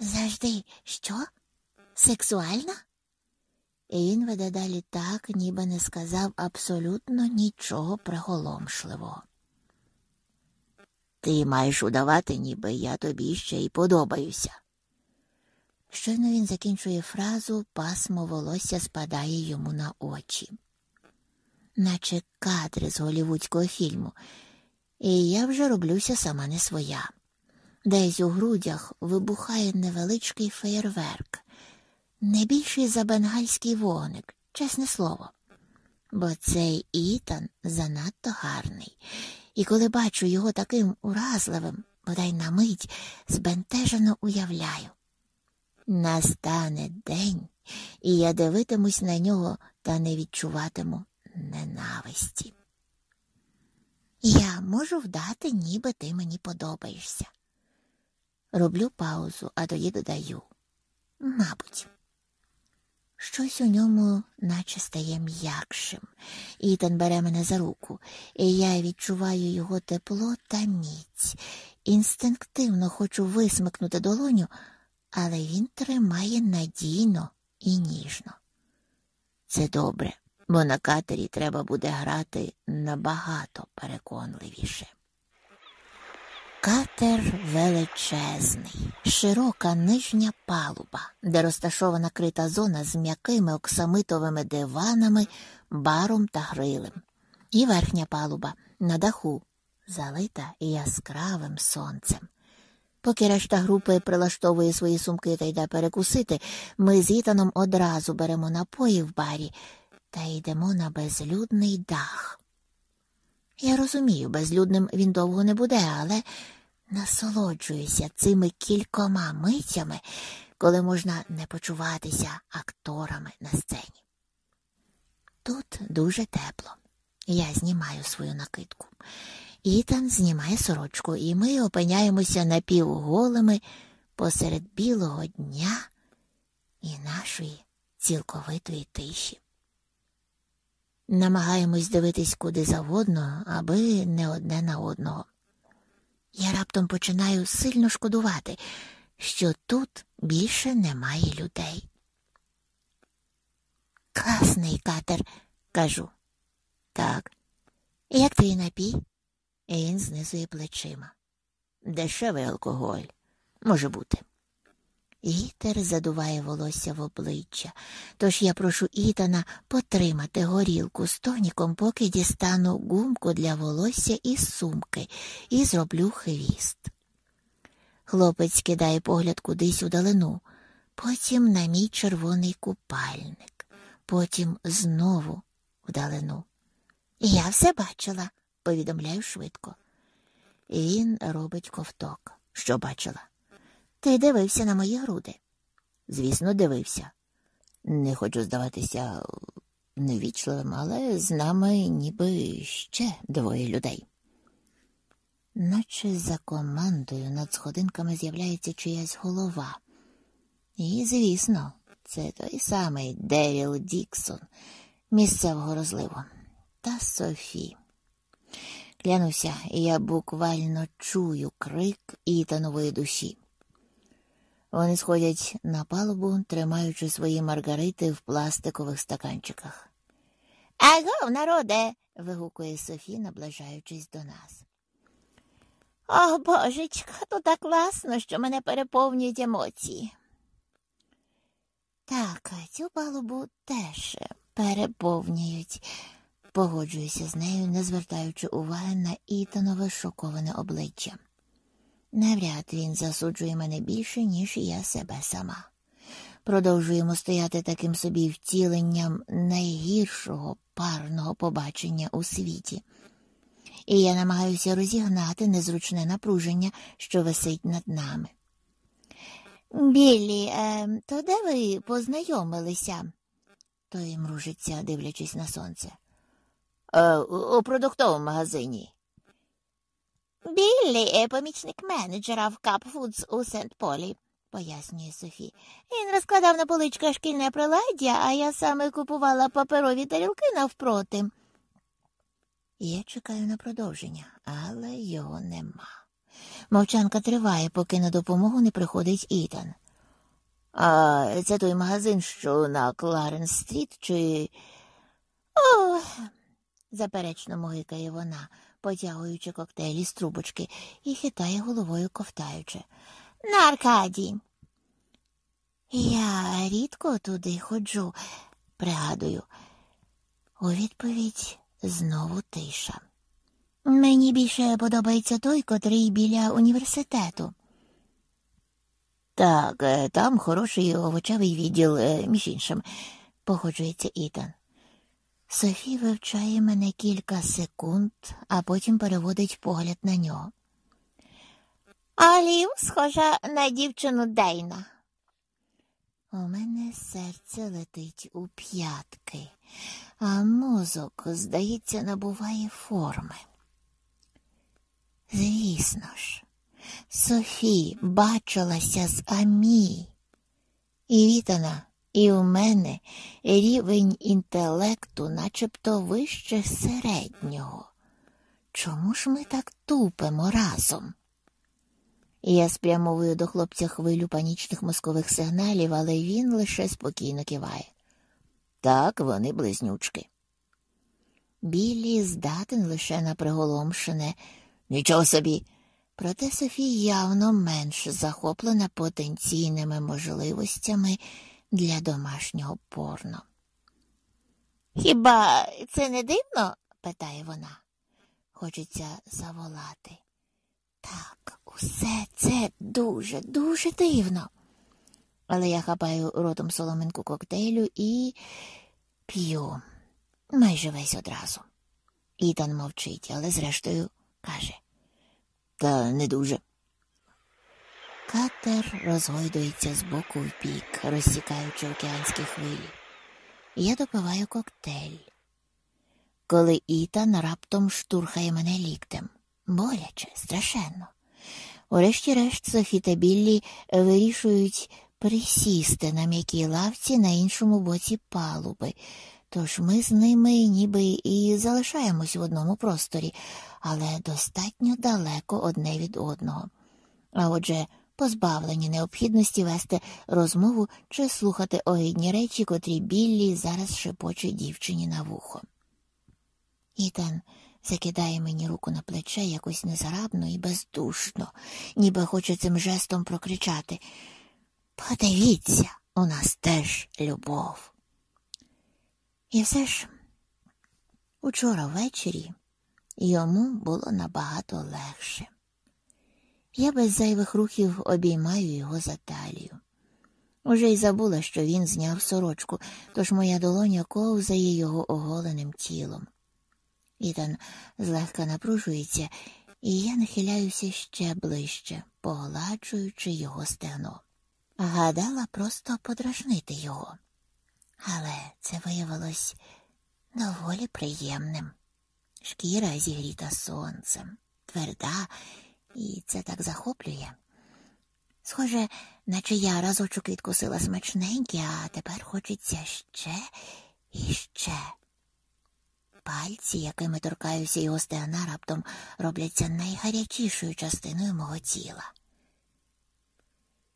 Speaker 1: Завжди що? Сексуальна? І він веде далі так, ніби не сказав абсолютно нічого приголомшливого. Ти маєш удавати, ніби я тобі ще й подобаюся. Щойно він закінчує фразу, пасмо волосся спадає йому на очі, наче кадри з голівудського фільму, і я вже роблюся сама не своя. Десь у грудях вибухає невеличкий феєрверк, не більший за бенгальський вогник, чесне слово. Бо цей Ітан занадто гарний, і коли бачу його таким уразливим, бодай на мить збентежено уявляю. Настане день, і я дивитимусь на нього та не відчуватиму ненависті. Я можу вдати, ніби ти мені подобаєшся. Роблю паузу, а тоді додаю. Мабуть, щось у ньому наче стає м'якшим. Ітан бере мене за руку, і я відчуваю його тепло та міць. Інстинктивно хочу висмикнути долоню, але він тримає надійно і ніжно. Це добре, бо на катері треба буде грати набагато переконливіше. Катер величезний, широка нижня палуба, де розташована крита зона з м'якими оксамитовими диванами, баром та грилем, і верхня палуба на даху, залита яскравим сонцем. Поки решта групи прилаштовує свої сумки та йде перекусити, ми з Ітаном одразу беремо напої в барі та йдемо на безлюдний дах. Я розумію, безлюдним він довго не буде, але насолоджуюся цими кількома митями, коли можна не почуватися акторами на сцені. Тут дуже тепло. Я знімаю свою накидку. Ітан знімає сорочку, і ми опиняємося напівголими посеред білого дня і нашої цілковитої тиші. Намагаємось дивитись куди завгодно, аби не одне на одного. Я раптом починаю сильно шкодувати, що тут більше немає людей. Класний катер, кажу. Так. Як твій напій? І він знизує плечима. Дешевий алкоголь. Може бути. Вітер задуває волосся в обличчя, тож я прошу Ітана потримати горілку з тоніком, поки дістану гумку для волосся із сумки і зроблю хвіст. Хлопець кидає погляд кудись удалину, потім на мій червоний купальник, потім знову вдалину. Я все бачила, повідомляю швидко. Він робить ковток. Що бачила? Ти дивився на мої груди? Звісно, дивився. Не хочу здаватися невічливим, але з нами ніби ще двоє людей. Наче за командою над сходинками з'являється чиясь голова. І, звісно, це той самий Деріл Діксон, місцевого розливу, та Софі. Клянуся, я буквально чую крик ітанової душі. Вони сходять на палубу, тримаючи свої маргарити в пластикових стаканчиках. Агов, народе. вигукує Софі, наближаючись до нас. О, божечка, то так класно, що мене переповнюють емоції. Так, цю палубу теж переповнюють. Погоджуюся з нею, не звертаючи уваги на Ітанове шоковане обличчя. Навряд він засуджує мене більше, ніж я себе сама. Продовжуємо стояти таким собі втіленням найгіршого парного побачення у світі, і я намагаюся розігнати незручне напруження, що висить над нами. Біллі, е, то де ви познайомилися? Той мружиться, дивлячись на сонце.
Speaker 2: Е, у продуктовому магазині.
Speaker 1: Біллі помічник менеджера в Капфудс у Сент Полі, пояснює Софі. Він розкладав на поличках шкільне приладдя, а я саме купувала паперові тарілки навпроти. Я чекаю на продовження, але його нема. Мовчанка триває, поки на допомогу не приходить Ітан.
Speaker 2: А це той магазин, що на Кларенс Стріт, чи.
Speaker 1: О, заперечно мугикає вона, потягуючи коктейль із трубочки, і хитає головою ковтаючи. На Аркаді. Я рідко туди ходжу, пригадую. У відповідь знову тиша. Мені більше подобається той, котрий біля університету.
Speaker 2: Так, е, там хороший овочевий відділ, е, між іншим,
Speaker 1: погоджується Ітан. Софі вивчає мене кілька секунд, а потім переводить погляд на нього. Алів схожа на дівчину Дейна. У мене серце летить у п'ятки, а мозок, здається, набуває форми. Звісно ж, Софі бачилася з Амі. І Вітана, і у мене рівень інтелекту начебто вище середнього. Чому ж ми так тупимо разом? Я спрямовую до хлопця хвилю панічних мозкових сигналів, але він лише спокійно киває.
Speaker 2: Так, вони близнючки.
Speaker 1: Білі здатен лише на приголомшене.
Speaker 2: Нічого собі.
Speaker 1: Проте Софія явно менш захоплена потенційними можливостями для домашнього порно. Хіба це не дивно? питає вона. Хочеться заволати. Так, усе це дуже, дуже дивно. Але я хапаю ротом соломинку коктейлю і п'ю майже весь одразу. Ітан мовчить, але зрештою каже
Speaker 2: Та не дуже.
Speaker 1: Катер розгойдується з боку в бік, розсікаючи океанські хвилі. Я допиваю коктейль. Коли Ітан раптом штурхає мене ліктем. Боляче, страшенно. Урешті-решт Софі та Біллі вирішують присісти на м'якій лавці на іншому боці палуби, тож ми з ними ніби і залишаємось в одному просторі, але достатньо далеко одне від одного. А отже, позбавлені необхідності вести розмову чи слухати огидні речі, котрі Біллі зараз шепоче дівчині на вухо. Ітан закидає мені руку на плече якось незарабно і бездушно, ніби хоче цим жестом прокричати Подивіться, у нас теж любов. І все ж учора ввечері йому було набагато легше. Я без зайвих рухів обіймаю його за талію. Уже й забула, що він зняв сорочку, тож моя долоня ковзає його оголеним тілом. Ітан злегка напружується, і я нахиляюся ще ближче, погладжуючи його стегно. Гадала просто подражнити його. Але це виявилось доволі приємним. Шкіра зігріта сонцем, тверда, і це так захоплює. Схоже, наче я разочок відкусила смачненьке, а тепер хочеться ще і ще. Пальці, якими торкаюся його стегна, раптом робляться найгарячішою частиною мого тіла.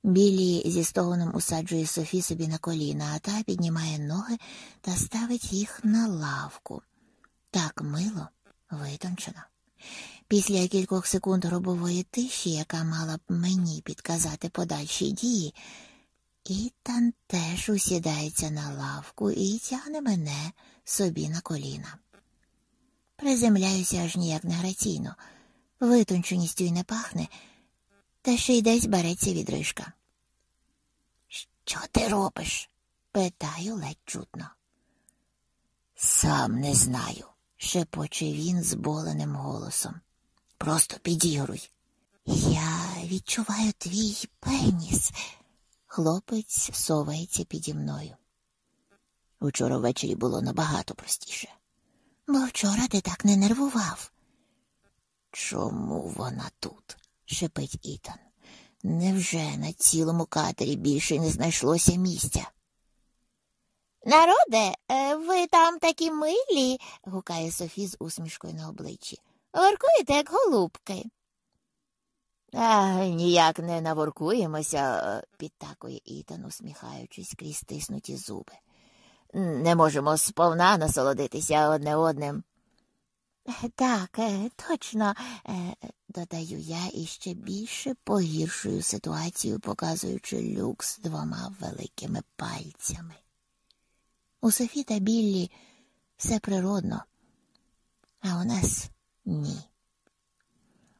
Speaker 1: Білі зі стогоном усаджує Софі собі на коліна, а та піднімає ноги та ставить їх на лавку. Так мило, витончено. Після кількох секунд гробової тиші, яка мала б мені підказати подальші дії, Ітан теж усідається на лавку і тягне мене собі на коліна. Приземляюся аж ніяк не граційно, витонченістю й не пахне, та ще й десь береться відрижка. Що ти робиш? питаю ледь чутно. Сам не знаю, шепоче він зболеним голосом. Просто підігруй. Я відчуваю твій пеніс. Хлопець совається піді мною. Учора ввечері було набагато простіше, бо вчора ти так не нервував. Чому вона тут? шепить Ітан. Невже на цілому катері більше не знайшлося місця? Народе, е, ви там такі милі, гукає Софі з усмішкою на обличчі. Воркуєте, як голубки. А, ніяк не наворкуємося, підтакує Ітан, усміхаючись крізь стиснуті зуби. Не можемо сповна насолодитися одне одним. Так, е, точно, е, додаю я і ще більше погіршую ситуацію, показуючи люкс двома великими пальцями. У Софі та Біллі все природно, а у нас ні.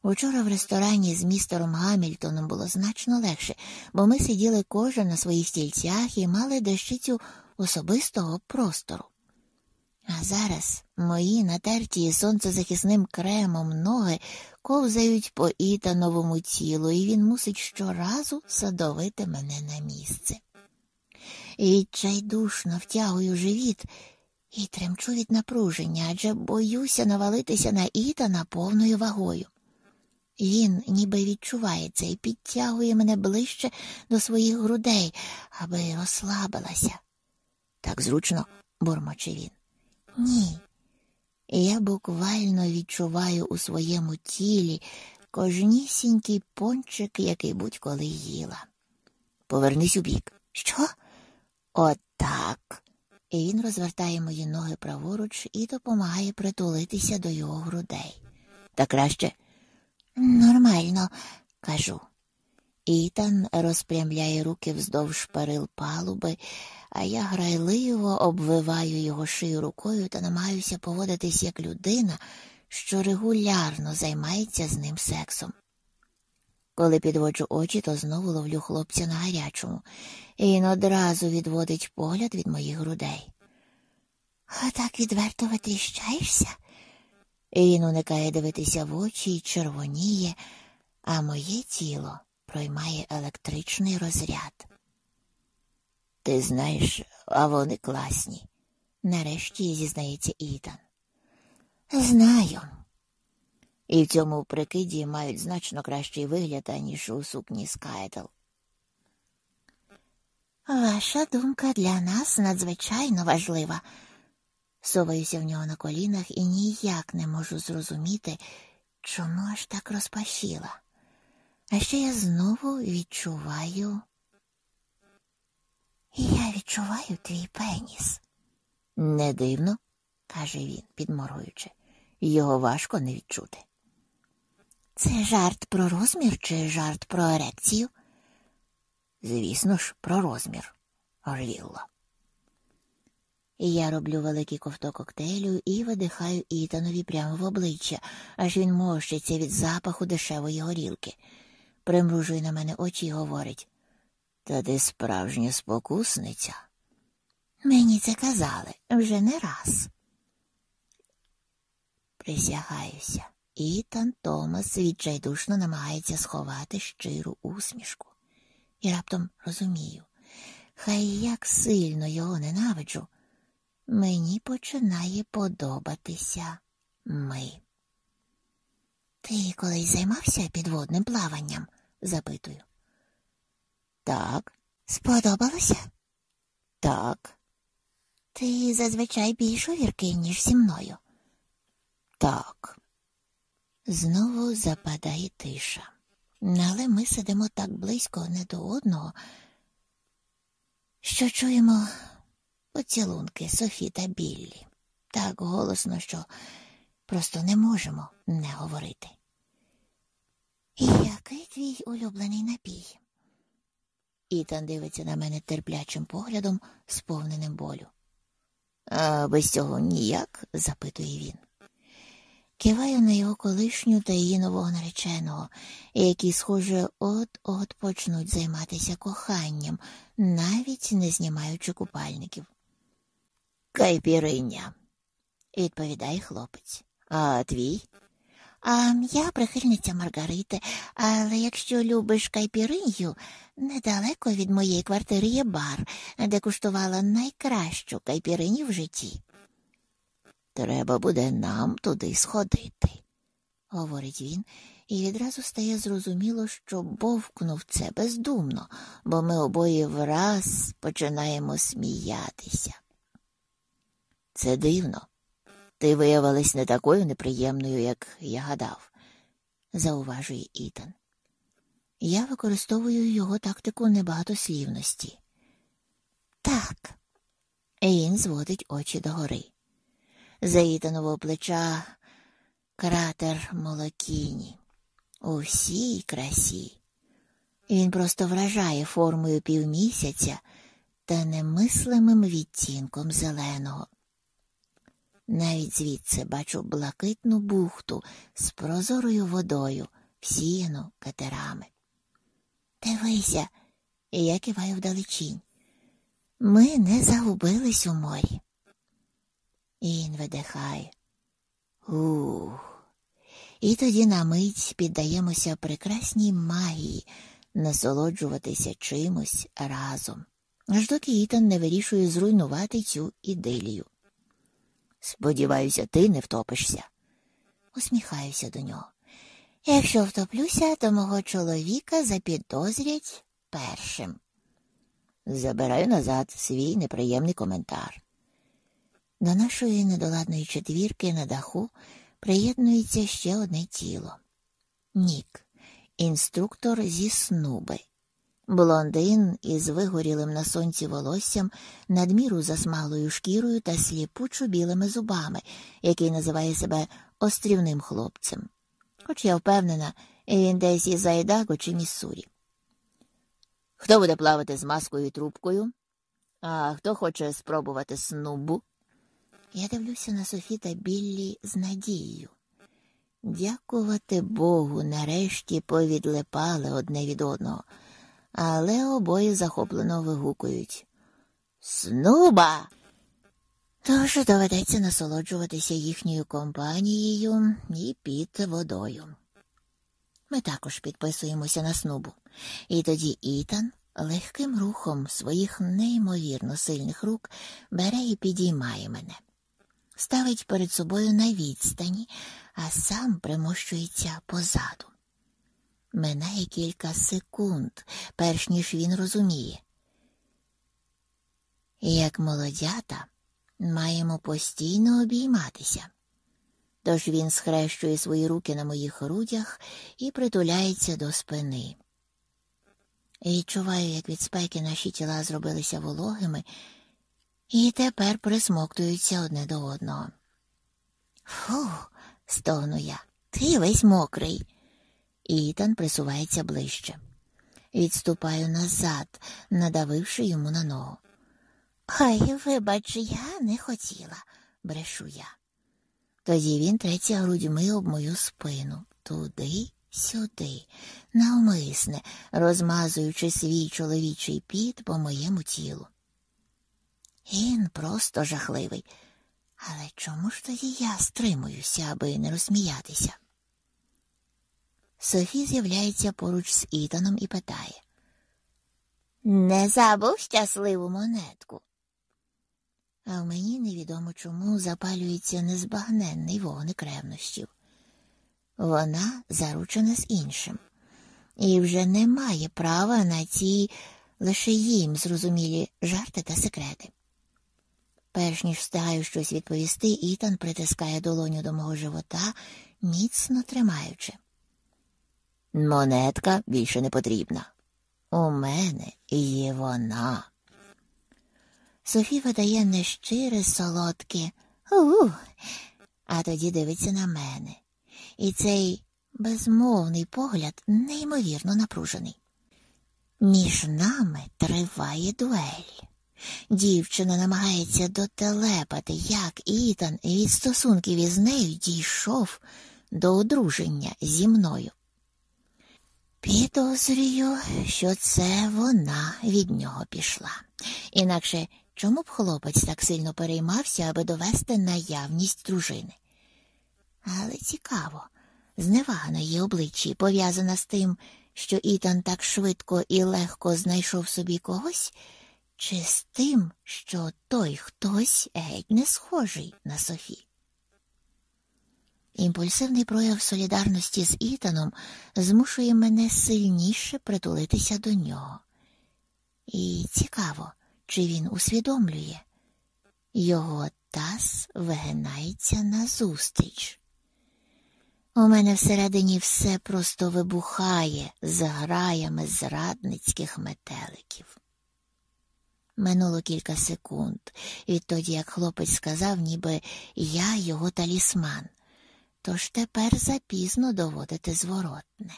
Speaker 1: Учора в ресторані з містером Гамільтоном було значно легше, бо ми сиділи кожен на своїх стільцях і мали дещицю особистого простору. А зараз мої натерті сонцезахисним кремом ноги ковзають по ітановому тілу, і він мусить щоразу садовити мене на місце. І чайдушно втягую живіт і тремчу від напруження, адже боюся навалитися на Ітана повною вагою. Він ніби відчуває це і підтягує мене ближче до своїх грудей, аби розслабилася. Так зручно, бурмоче він. Ні. Я буквально відчуваю у своєму тілі кожнісінький пончик, який будь-коли їла. Повернись у бік. Що? Отак. І він розвертає мої ноги праворуч і допомагає притулитися до його грудей. Та краще нормально, кажу. Ітан розпрямляє руки вздовж перил палуби, а я грайливо обвиваю його шию рукою та намагаюся поводитись як людина, що регулярно займається з ним сексом. Коли підводжу очі, то знову ловлю хлопця на гарячому, і він одразу відводить погляд від моїх грудей. А так відверто витріщаєшся? І Він уникає дивитися в очі і червоніє, а моє тіло проймає електричний розряд. Ти знаєш, а вони класні. Нарешті зізнається Ітан. Знаю. І в цьому прикиді мають значно кращий вигляд, аніж у сукні Скайдл. Ваша думка для нас надзвичайно важлива. Соваюся в нього на колінах і ніяк не можу зрозуміти, чому аж так розпашіла. А ще я знову відчуваю. Я відчуваю твій пеніс. Не дивно, каже він, підморгуючи. Його важко не відчути. Це жарт про розмір чи жарт про ерекцію? Звісно ж, про розмір, Орвілла. Я роблю великий ковток коктейлю і видихаю Ітанові прямо в обличчя, аж він морщиться від запаху дешевої горілки. Примружує на мене очі і говорить Та ти справжня спокусниця. Мені це казали вже не раз. Присягаюся. Ітан Томас відчайдушно намагається сховати щиру усмішку. І раптом розумію, хай як сильно його ненавиджу, мені починає подобатися ми. Ти колись займався підводним плаванням? запитую. Так. Сподобалося? Так. Ти зазвичай більш увіркий, ніж зі мною. Так. Знову западає тиша. Але ми сидимо так близько одне до одного, що чуємо поцілунки Софі та Біллі так голосно, що просто не можемо не говорити. І який твій улюблений напій? Ітан дивиться на мене терплячим поглядом, сповненим болю. А без цього ніяк? запитує він. Киваю на його колишню та її нового нареченого, які, схоже, от-от почнуть займатися коханням, навіть не знімаючи купальників. Кайпіриння, відповідає хлопець. А твій? А я прихильниця Маргарити, але якщо любиш кайпіринью, недалеко від моєї квартири є бар, де куштувала найкращу кайпіриню в житті. Треба буде нам туди сходити, говорить він, і відразу стає зрозуміло, що бовкнув це бездумно, бо ми обоє враз починаємо сміятися. Це дивно. Ти виявилась не такою неприємною, як я гадав, зауважує Ітан. Я використовую його тактику небагатослівності. Так, він зводить очі догори. За Ітанового плеча кратер Молокіні. У всій красі. Він просто вражає формою півмісяця та немислимим відтінком зеленого. Навіть звідси бачу блакитну бухту з прозорою водою, всіяну катерами. Дивися, я киваю вдалечінь. Ми не загубились у морі. І він видихає. Ух. І тоді на мить піддаємося прекрасній магії насолоджуватися чимось разом, аж доки Ітан не вирішує зруйнувати цю іделію. Сподіваюся, ти не втопишся. Усміхаюся до нього. Якщо втоплюся, то мого чоловіка запідозрять першим. Забираю назад свій неприємний коментар. До нашої недоладної четвірки на даху приєднується ще одне тіло. Нік, інструктор зі снуби. Блондин із вигорілим на сонці волоссям, надміру засмаглою шкірою та сліпучо білими зубами, який називає себе острівним хлопцем. Хоч я впевнена, він десь із Айдаго чи Міссурі. Хто буде плавати з маскою і трубкою? А хто хоче спробувати снубу? Я дивлюся на Софі та Біллі з надією. Дякувати Богу, нарешті повідлипали одне від одного але обоє захоплено вигукують Снуба. Тож доведеться насолоджуватися їхньою компанією і під водою. Ми також підписуємося на снубу, і тоді Ітан легким рухом своїх неймовірно сильних рук бере і підіймає мене, ставить перед собою на відстані, а сам примощується позаду. Минає кілька секунд, перш ніж він розуміє. Як молодята маємо постійно обійматися. Тож він схрещує свої руки на моїх грудях і притуляється до спини. Відчуваю, як від спеки наші тіла зробилися вологими і тепер присмоктуються одне до одного. Фу, стогну я, ти весь мокрий. Ітан присувається ближче. Відступаю назад, надавивши йому на ногу. Хай, вибач, я не хотіла, брешу я. Тоді він треться грудьми об мою спину, туди, сюди, навмисне, розмазуючи свій чоловічий піт по моєму тілу. Він просто жахливий. Але чому ж тоді я стримуюся, аби не розсміятися? Софі з'являється поруч з Ітаном і питає Не забув щасливу монетку. А в мені невідомо чому запалюється незбагненний вогник ревнощів. Вона заручена з іншим і вже не має права на ці лише їм зрозумілі жарти та секрети. Перш ніж встигаю щось відповісти, Ітан притискає долоню до мого живота, міцно тримаючи. Монетка більше не потрібна. У мене є вона. Софі видає нещире солодке у, а тоді дивиться на мене. І цей безмовний погляд неймовірно напружений. Між нами триває дуель. Дівчина намагається дотелепати, як Ітан від стосунків із нею дійшов до одруження зі мною. Підозрюю, що це вона від нього пішла. Інакше чому б хлопець так сильно переймався, аби довести наявність дружини? Але цікаво, зневага на її обличчі пов'язана з тим, що Ітан так швидко і легко знайшов собі когось, чи з тим, що той хтось геть не схожий на Софі. Імпульсивний прояв солідарності з Ітаном змушує мене сильніше притулитися до нього. І цікаво, чи він усвідомлює, його таз вигинається назустріч. У мене всередині все просто вибухає з граями зрадницьких метеликів. Минуло кілька секунд, відтоді як хлопець сказав, ніби я його талісман, тож тепер запізно доводити зворотне.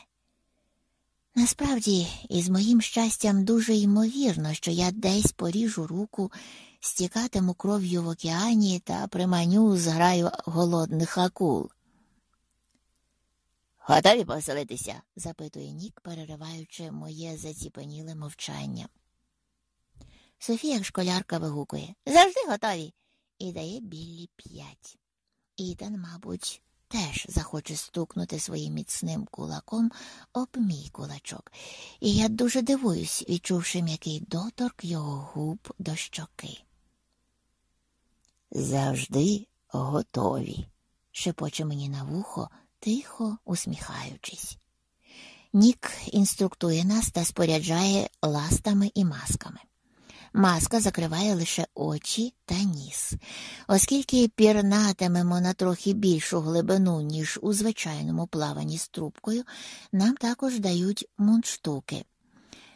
Speaker 1: Насправді, із моїм щастям дуже ймовірно, що я десь поріжу руку, стікатиму кров'ю в океані та приманю зграю голодних акул.
Speaker 2: Готові поселитися?
Speaker 1: запитує Нік, перериваючи моє заціпеніле мовчання. Софія, як школярка, вигукує Завжди готові. І дає біллі п'ять. Ітан, мабуть, теж захоче стукнути своїм міцним кулаком об мій кулачок, і я дуже дивуюсь, відчувши м'який доторк його губ до щоки.
Speaker 2: Завжди готові,
Speaker 1: шепоче мені на вухо, тихо усміхаючись. Нік інструктує нас та споряджає ластами і масками. Маска закриває лише очі та ніс. Оскільки пірнатимемо на трохи більшу глибину, ніж у звичайному плаванні з трубкою, нам також дають мундштуки,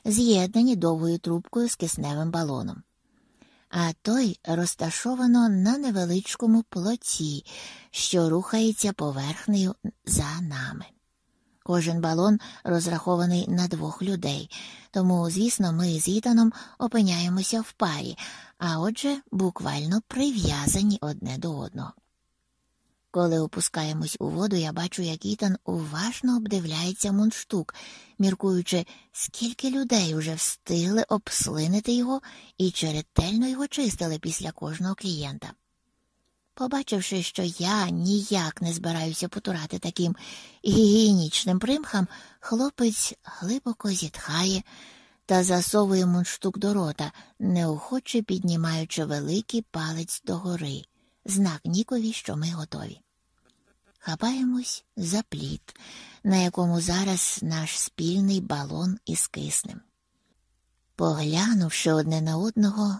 Speaker 1: з'єднані довгою трубкою з кисневим балоном. А той розташовано на невеличкому плоті, що рухається поверхнею за нами. Кожен балон розрахований на двох людей, тому, звісно, ми з Ітаном опиняємося в парі, а отже, буквально прив'язані одне до одного. Коли опускаємось у воду, я бачу, як Ітан уважно обдивляється мундштук, міркуючи, скільки людей уже встигли обслинити його і чи ретельно його чистили після кожного клієнта. Побачивши, що я ніяк не збираюся потурати таким гігієнічним примхам, хлопець глибоко зітхає та засовує мундштук до рота, неохоче піднімаючи великий палець догори, знак Нікові, що ми готові. Хапаємось за плід, на якому зараз наш спільний балон із киснем. Поглянувши одне на одного,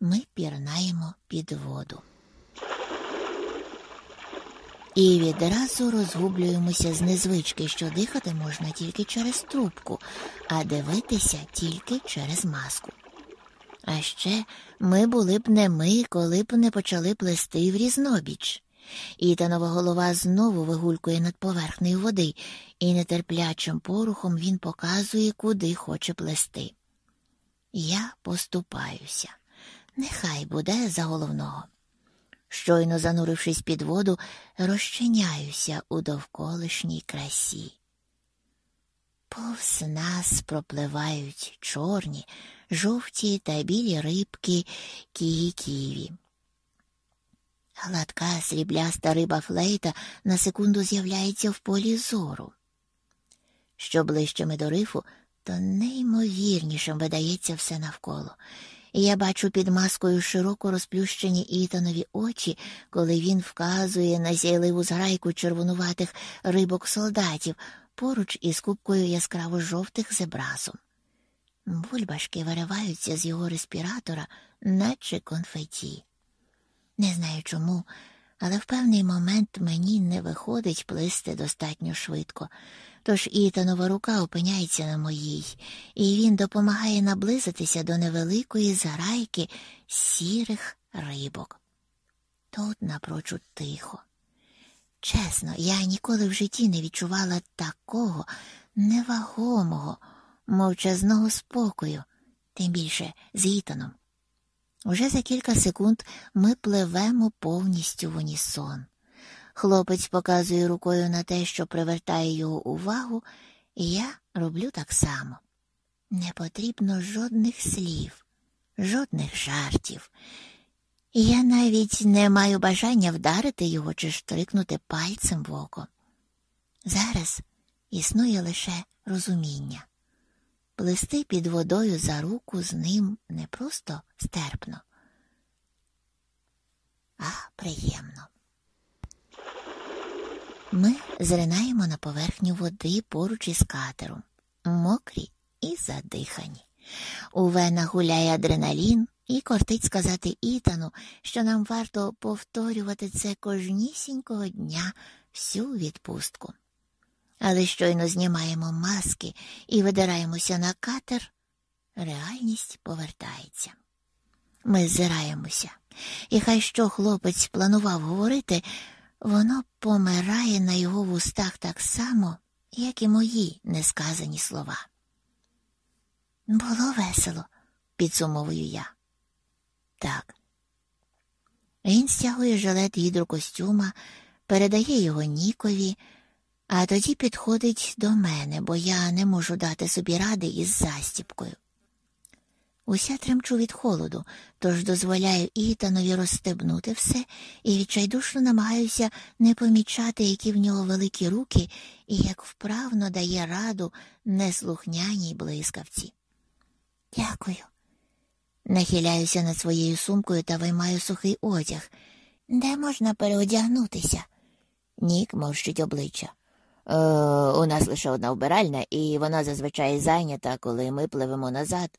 Speaker 1: ми пірнаємо під воду і відразу розгублюємося з незвички, що дихати можна тільки через трубку, а дивитися тільки через маску. А ще ми були б не ми, коли б не почали плести в різнобіч. Ітанова голова знову вигулькує над поверхнею води, і нетерплячим порухом він показує, куди хоче плести. Я поступаюся. Нехай буде за головного. Щойно занурившись під воду, розчиняюся у довколишній красі. Повз нас пропливають чорні, жовті та білі рибки кії-ківі. Гладка срібляста риба флейта на секунду з'являється в полі зору. Що ближче ми до рифу, то неймовірнішим видається все навколо я бачу під маскою широко розплющені ітанові очі, коли він вказує на зійливу зграйку червонуватих рибок солдатів поруч із кубкою яскраво жовтих зебрасом. Бульбашки вириваються з його респіратора, наче конфеті. Не знаю чому, але в певний момент мені не виходить плисти достатньо швидко. Тож Ітанова рука опиняється на моїй, і він допомагає наблизитися до невеликої зарайки сірих рибок. Тут напрочуд тихо. Чесно, я ніколи в житті не відчувала такого невагомого, мовчазного спокою, тим більше з Ітаном. Уже за кілька секунд ми пливемо повністю в унісон. Хлопець показує рукою на те, що привертає його увагу, і я роблю так само. Не потрібно жодних слів, жодних жартів. Я навіть не маю бажання вдарити його чи штрикнути пальцем в око. Зараз існує лише розуміння. Плести під водою за руку з ним не просто стерпно, а приємно. Ми зринаємо на поверхню води поруч із катером, мокрі і задихані. У венах гуляє адреналін і кортить сказати Ітану, що нам варто повторювати це кожнісінького дня всю відпустку. Але щойно знімаємо маски і видираємося на катер, реальність повертається. Ми зираємося, і хай що хлопець планував говорити, воно помирає на його вустах так само, як і мої несказані слова. Було весело, підсумовую я. Так. Він стягує жилет гідрокостюма, передає його Нікові, а тоді підходить до мене, бо я не можу дати собі ради із застіпкою. Уся тремчу від холоду, тож дозволяю Ітанові розстебнути все і відчайдушно намагаюся не помічати, які в нього великі руки і як вправно дає раду неслухняній блискавці. Дякую. Нахиляюся над своєю сумкою та виймаю сухий одяг. Де можна переодягнутися? Нік морщить обличчя. Е, У нас лише одна вбиральня, і вона зазвичай зайнята, коли ми пливемо назад,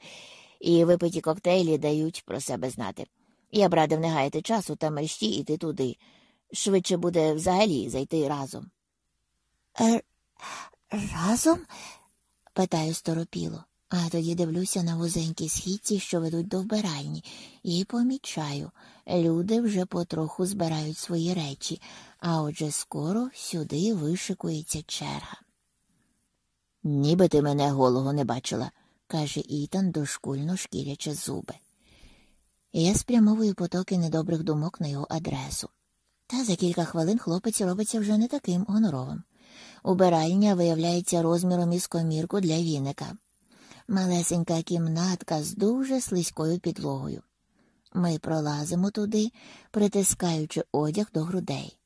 Speaker 1: і випиті коктейлі дають про себе знати. Я б радив не гаяти часу та мерщі йти туди. Швидше буде взагалі зайти разом. Е, Разом? питаю сторопіло. А тоді дивлюся на вузенькі східці, що ведуть до вбиральні, і помічаю, люди вже потроху збирають свої речі, а отже скоро сюди вишикується черга. Ніби ти мене голого не бачила, каже Ітан, дошкульно шкірячи зуби. Я спрямовую потоки недобрих думок на його адресу. Та за кілька хвилин хлопець робиться вже не таким гоноровим. Убиральня виявляється розміром із комірку для віника малесенька кімнатка з дуже слизькою підлогою. Ми пролазимо туди, притискаючи одяг до грудей.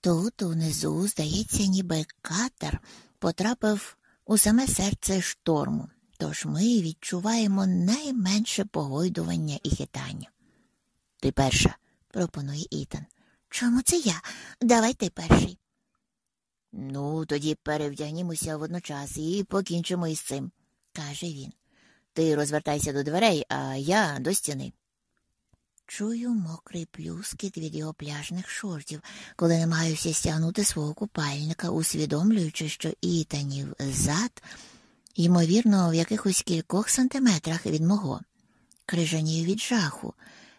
Speaker 1: Тут унизу, здається, ніби катер потрапив у саме серце шторму, тож ми відчуваємо найменше погойдування і хитання. Ти перша, пропонує Ітан. Чому це я? Давай ти перший. Ну, тоді перевдягнімося водночас і покінчимо із цим каже він. Ти розвертайся до дверей, а я до стіни. Чую мокрий плюскіт від його пляжних шортів, коли намагаюся стягнути свого купальника, усвідомлюючи, що ітанів зад, ймовірно, в якихось кількох сантиметрах від мого. Крижанію від жаху.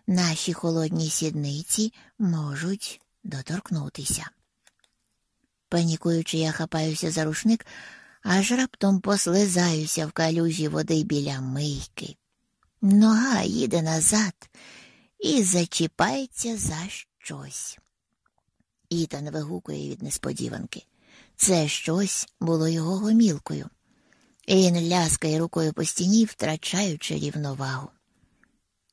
Speaker 1: Наші холодні сідниці можуть доторкнутися. Панікуючи, я хапаюся за рушник, аж раптом послизаюся в калюжі води біля мийки. Нога їде назад і зачіпається за щось. Ітан вигукує від несподіванки. Це щось було його гомілкою. Він ляскає рукою по стіні, втрачаючи рівновагу.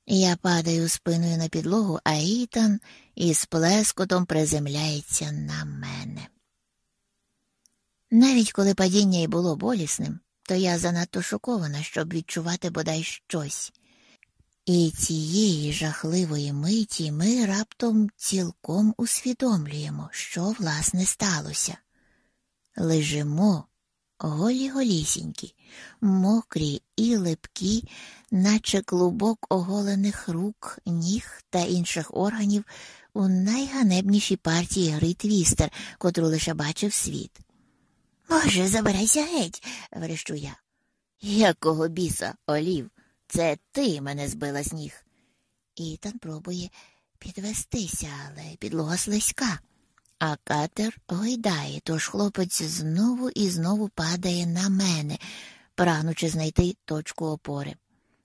Speaker 1: Я падаю спиною на підлогу, а Ітан із плескотом приземляється на мене. Навіть коли падіння й було болісним, то я занадто шокована, щоб відчувати бодай щось. І цієї жахливої миті ми раптом цілком усвідомлюємо, що власне сталося. Лежимо голі голісінькі, мокрі і липкі, наче клубок оголених рук, ніг та інших органів у найганебнішій партії гри твістер, котру лише бачив світ. Боже, забирайся геть, верещу я. Якого біса, Олів? Це ти мене збила з ніг. Ітан пробує підвестися, але підлога слизька, а катер гойдає, тож хлопець знову і знову падає на мене, прагнучи знайти точку опори.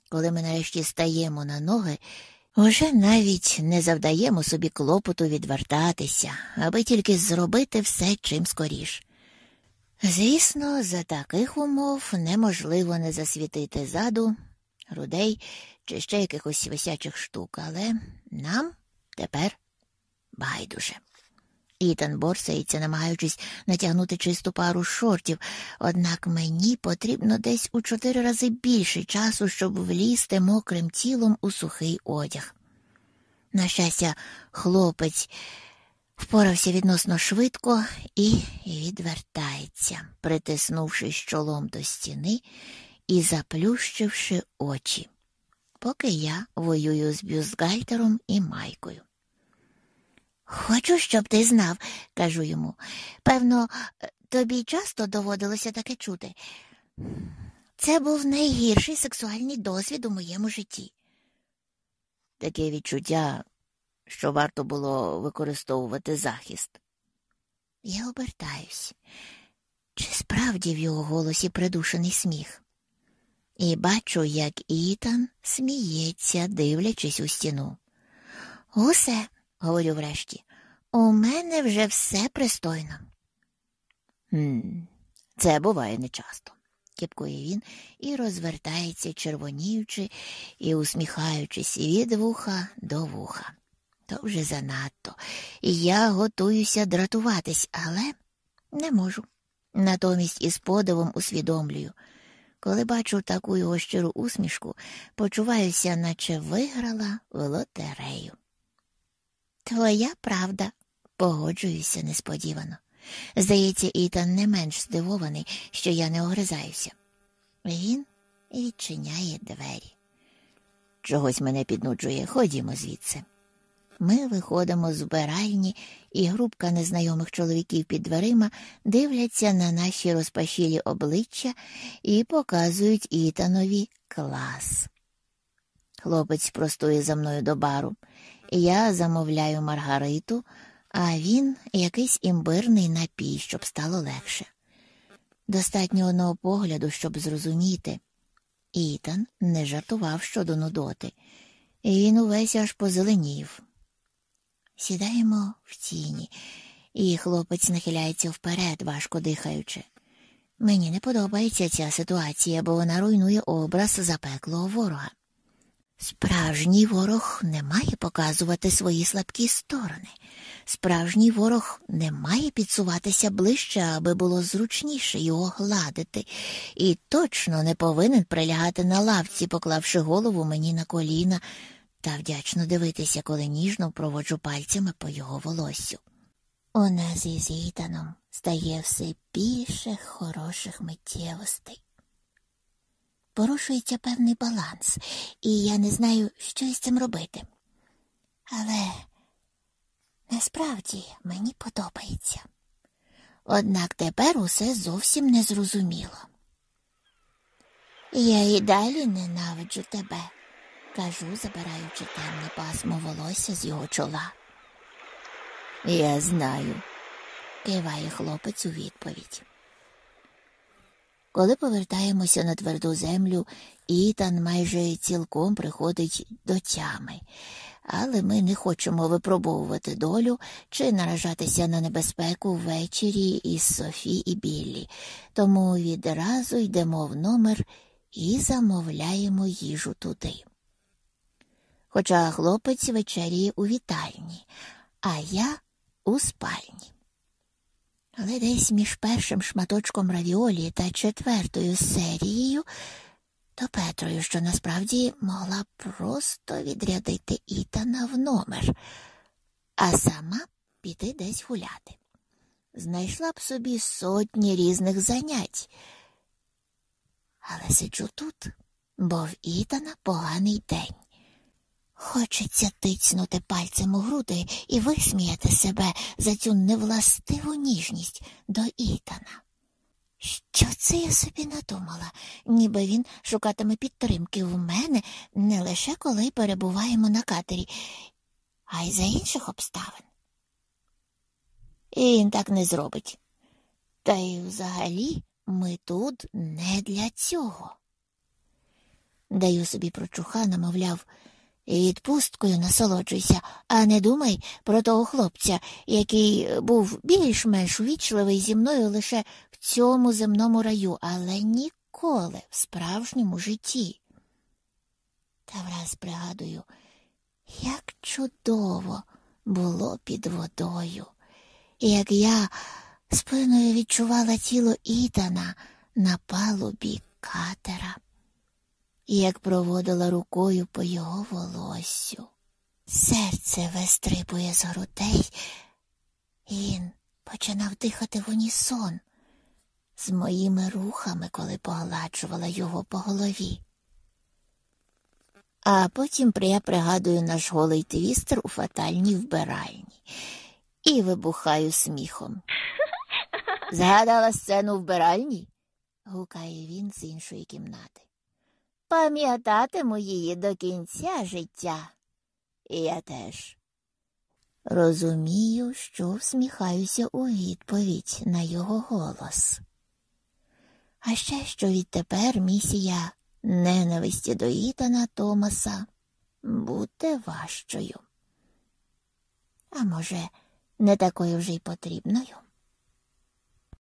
Speaker 1: Коли ми нарешті стаємо на ноги, уже навіть не завдаємо собі клопоту відвертатися, аби тільки зробити все чим скоріш. Звісно, за таких умов неможливо не засвітити заду, грудей чи ще якихось висячих штук, але нам тепер байдуже. Ітан борсається, намагаючись натягнути чисту пару шортів, однак мені потрібно десь у чотири рази більше часу, щоб влізти мокрим тілом у сухий одяг. На щастя, хлопець впорався відносно швидко і відвертається, притиснувшись чолом до стіни і заплющивши очі, поки я воюю з бюстгальтером і майкою. Хочу, щоб ти знав, кажу йому. Певно, тобі часто доводилося таке чути. Це був найгірший сексуальний досвід у моєму житті. Таке відчуття, що варто було використовувати захист. Я обертаюсь, чи справді в його голосі придушений сміх, і бачу, як Ітан сміється, дивлячись у стіну. Усе говорю врешті. У мене вже все пристойно. «Хм, Це буває нечасто, кіпкує він і розвертається, червоніючи і усміхаючись від вуха до вуха. То вже занадто, я готуюся дратуватись, але не можу. Натомість із подивом усвідомлюю. Коли бачу таку його щиру усмішку, почуваюся, наче виграла в лотерею. Твоя правда, погоджуюся несподівано. Здається, Ітан не менш здивований, що я не огризаюся. Він відчиняє двері. Чогось мене піднуджує, ходімо звідси. Ми виходимо з вбиральні, і групка незнайомих чоловіків під дверима дивляться на наші розпашілі обличчя і показують Ітанові клас. Хлопець простує за мною до бару. Я замовляю Маргариту, а він якийсь імбирний напій, щоб стало легше. Достатньо одного погляду, щоб зрозуміти. Ітан не жартував щодо нудоти, і він увесь аж позеленів. Сідаємо в тіні, і хлопець нахиляється вперед, важко дихаючи. Мені не подобається ця ситуація, бо вона руйнує образ запеклого ворога. Справжній ворог не має показувати свої слабкі сторони. Справжній ворог не має підсуватися ближче, аби було зручніше його гладити, і точно не повинен прилягати на лавці, поклавши голову мені на коліна, та вдячно дивитися, коли ніжно проводжу пальцями по його волоссю. У нас із Ітаном стає все більше хороших миттєвостей порушується певний баланс, і я не знаю, що із цим робити. Але насправді мені подобається. Однак тепер усе зовсім незрозуміло. Я і далі ненавиджу тебе, кажу, забираючи темне пасмо волосся з його чола. Я знаю, киває хлопець у відповідь. Коли повертаємося на тверду землю, Ітан майже цілком приходить до тями, але ми не хочемо випробовувати долю чи наражатися на небезпеку ввечері із Софі і Біллі, тому відразу йдемо в номер і замовляємо їжу туди. Хоча хлопець вечеріє у вітальні, а я у спальні. Але десь між першим шматочком равіолі та четвертою серією то Петрою, що насправді могла просто відрядити Ітана в номер, а сама піти десь гуляти. Знайшла б собі сотні різних занять. Але сиджу тут, бо в Ітана поганий день. Хочеться тицнути пальцем у груди і висміяти себе за цю невластиву ніжність до Ітана. Що це я собі надумала, ніби він шукатиме підтримки в мене не лише коли перебуваємо на катері, а й за інших обставин. І він так не зробить. Та й взагалі ми тут не для цього. Даю собі прочухана, відпусткою насолоджуйся, а не думай про того хлопця, який був більш-менш увічливий зі мною лише в цьому земному раю, але ніколи в справжньому житті. Та враз пригадую, як чудово було під водою, як я спиною відчувала тіло Ітана на палубі катера і як проводила рукою по його волоссю. Серце вистрибує з грудей, і він починав дихати в унісон з моїми рухами, коли погладжувала його по голові. А потім я пригадую наш голий твістер у фатальній вбиральні і вибухаю сміхом. Згадала сцену вбиральні? гукає він з іншої кімнати. Пам'ятатиму її до кінця життя. І я теж. Розумію, що всміхаюся у відповідь на його голос. А ще що відтепер місія ненависті до Ітана Томаса буде важчою. А може, не такою вже й потрібною?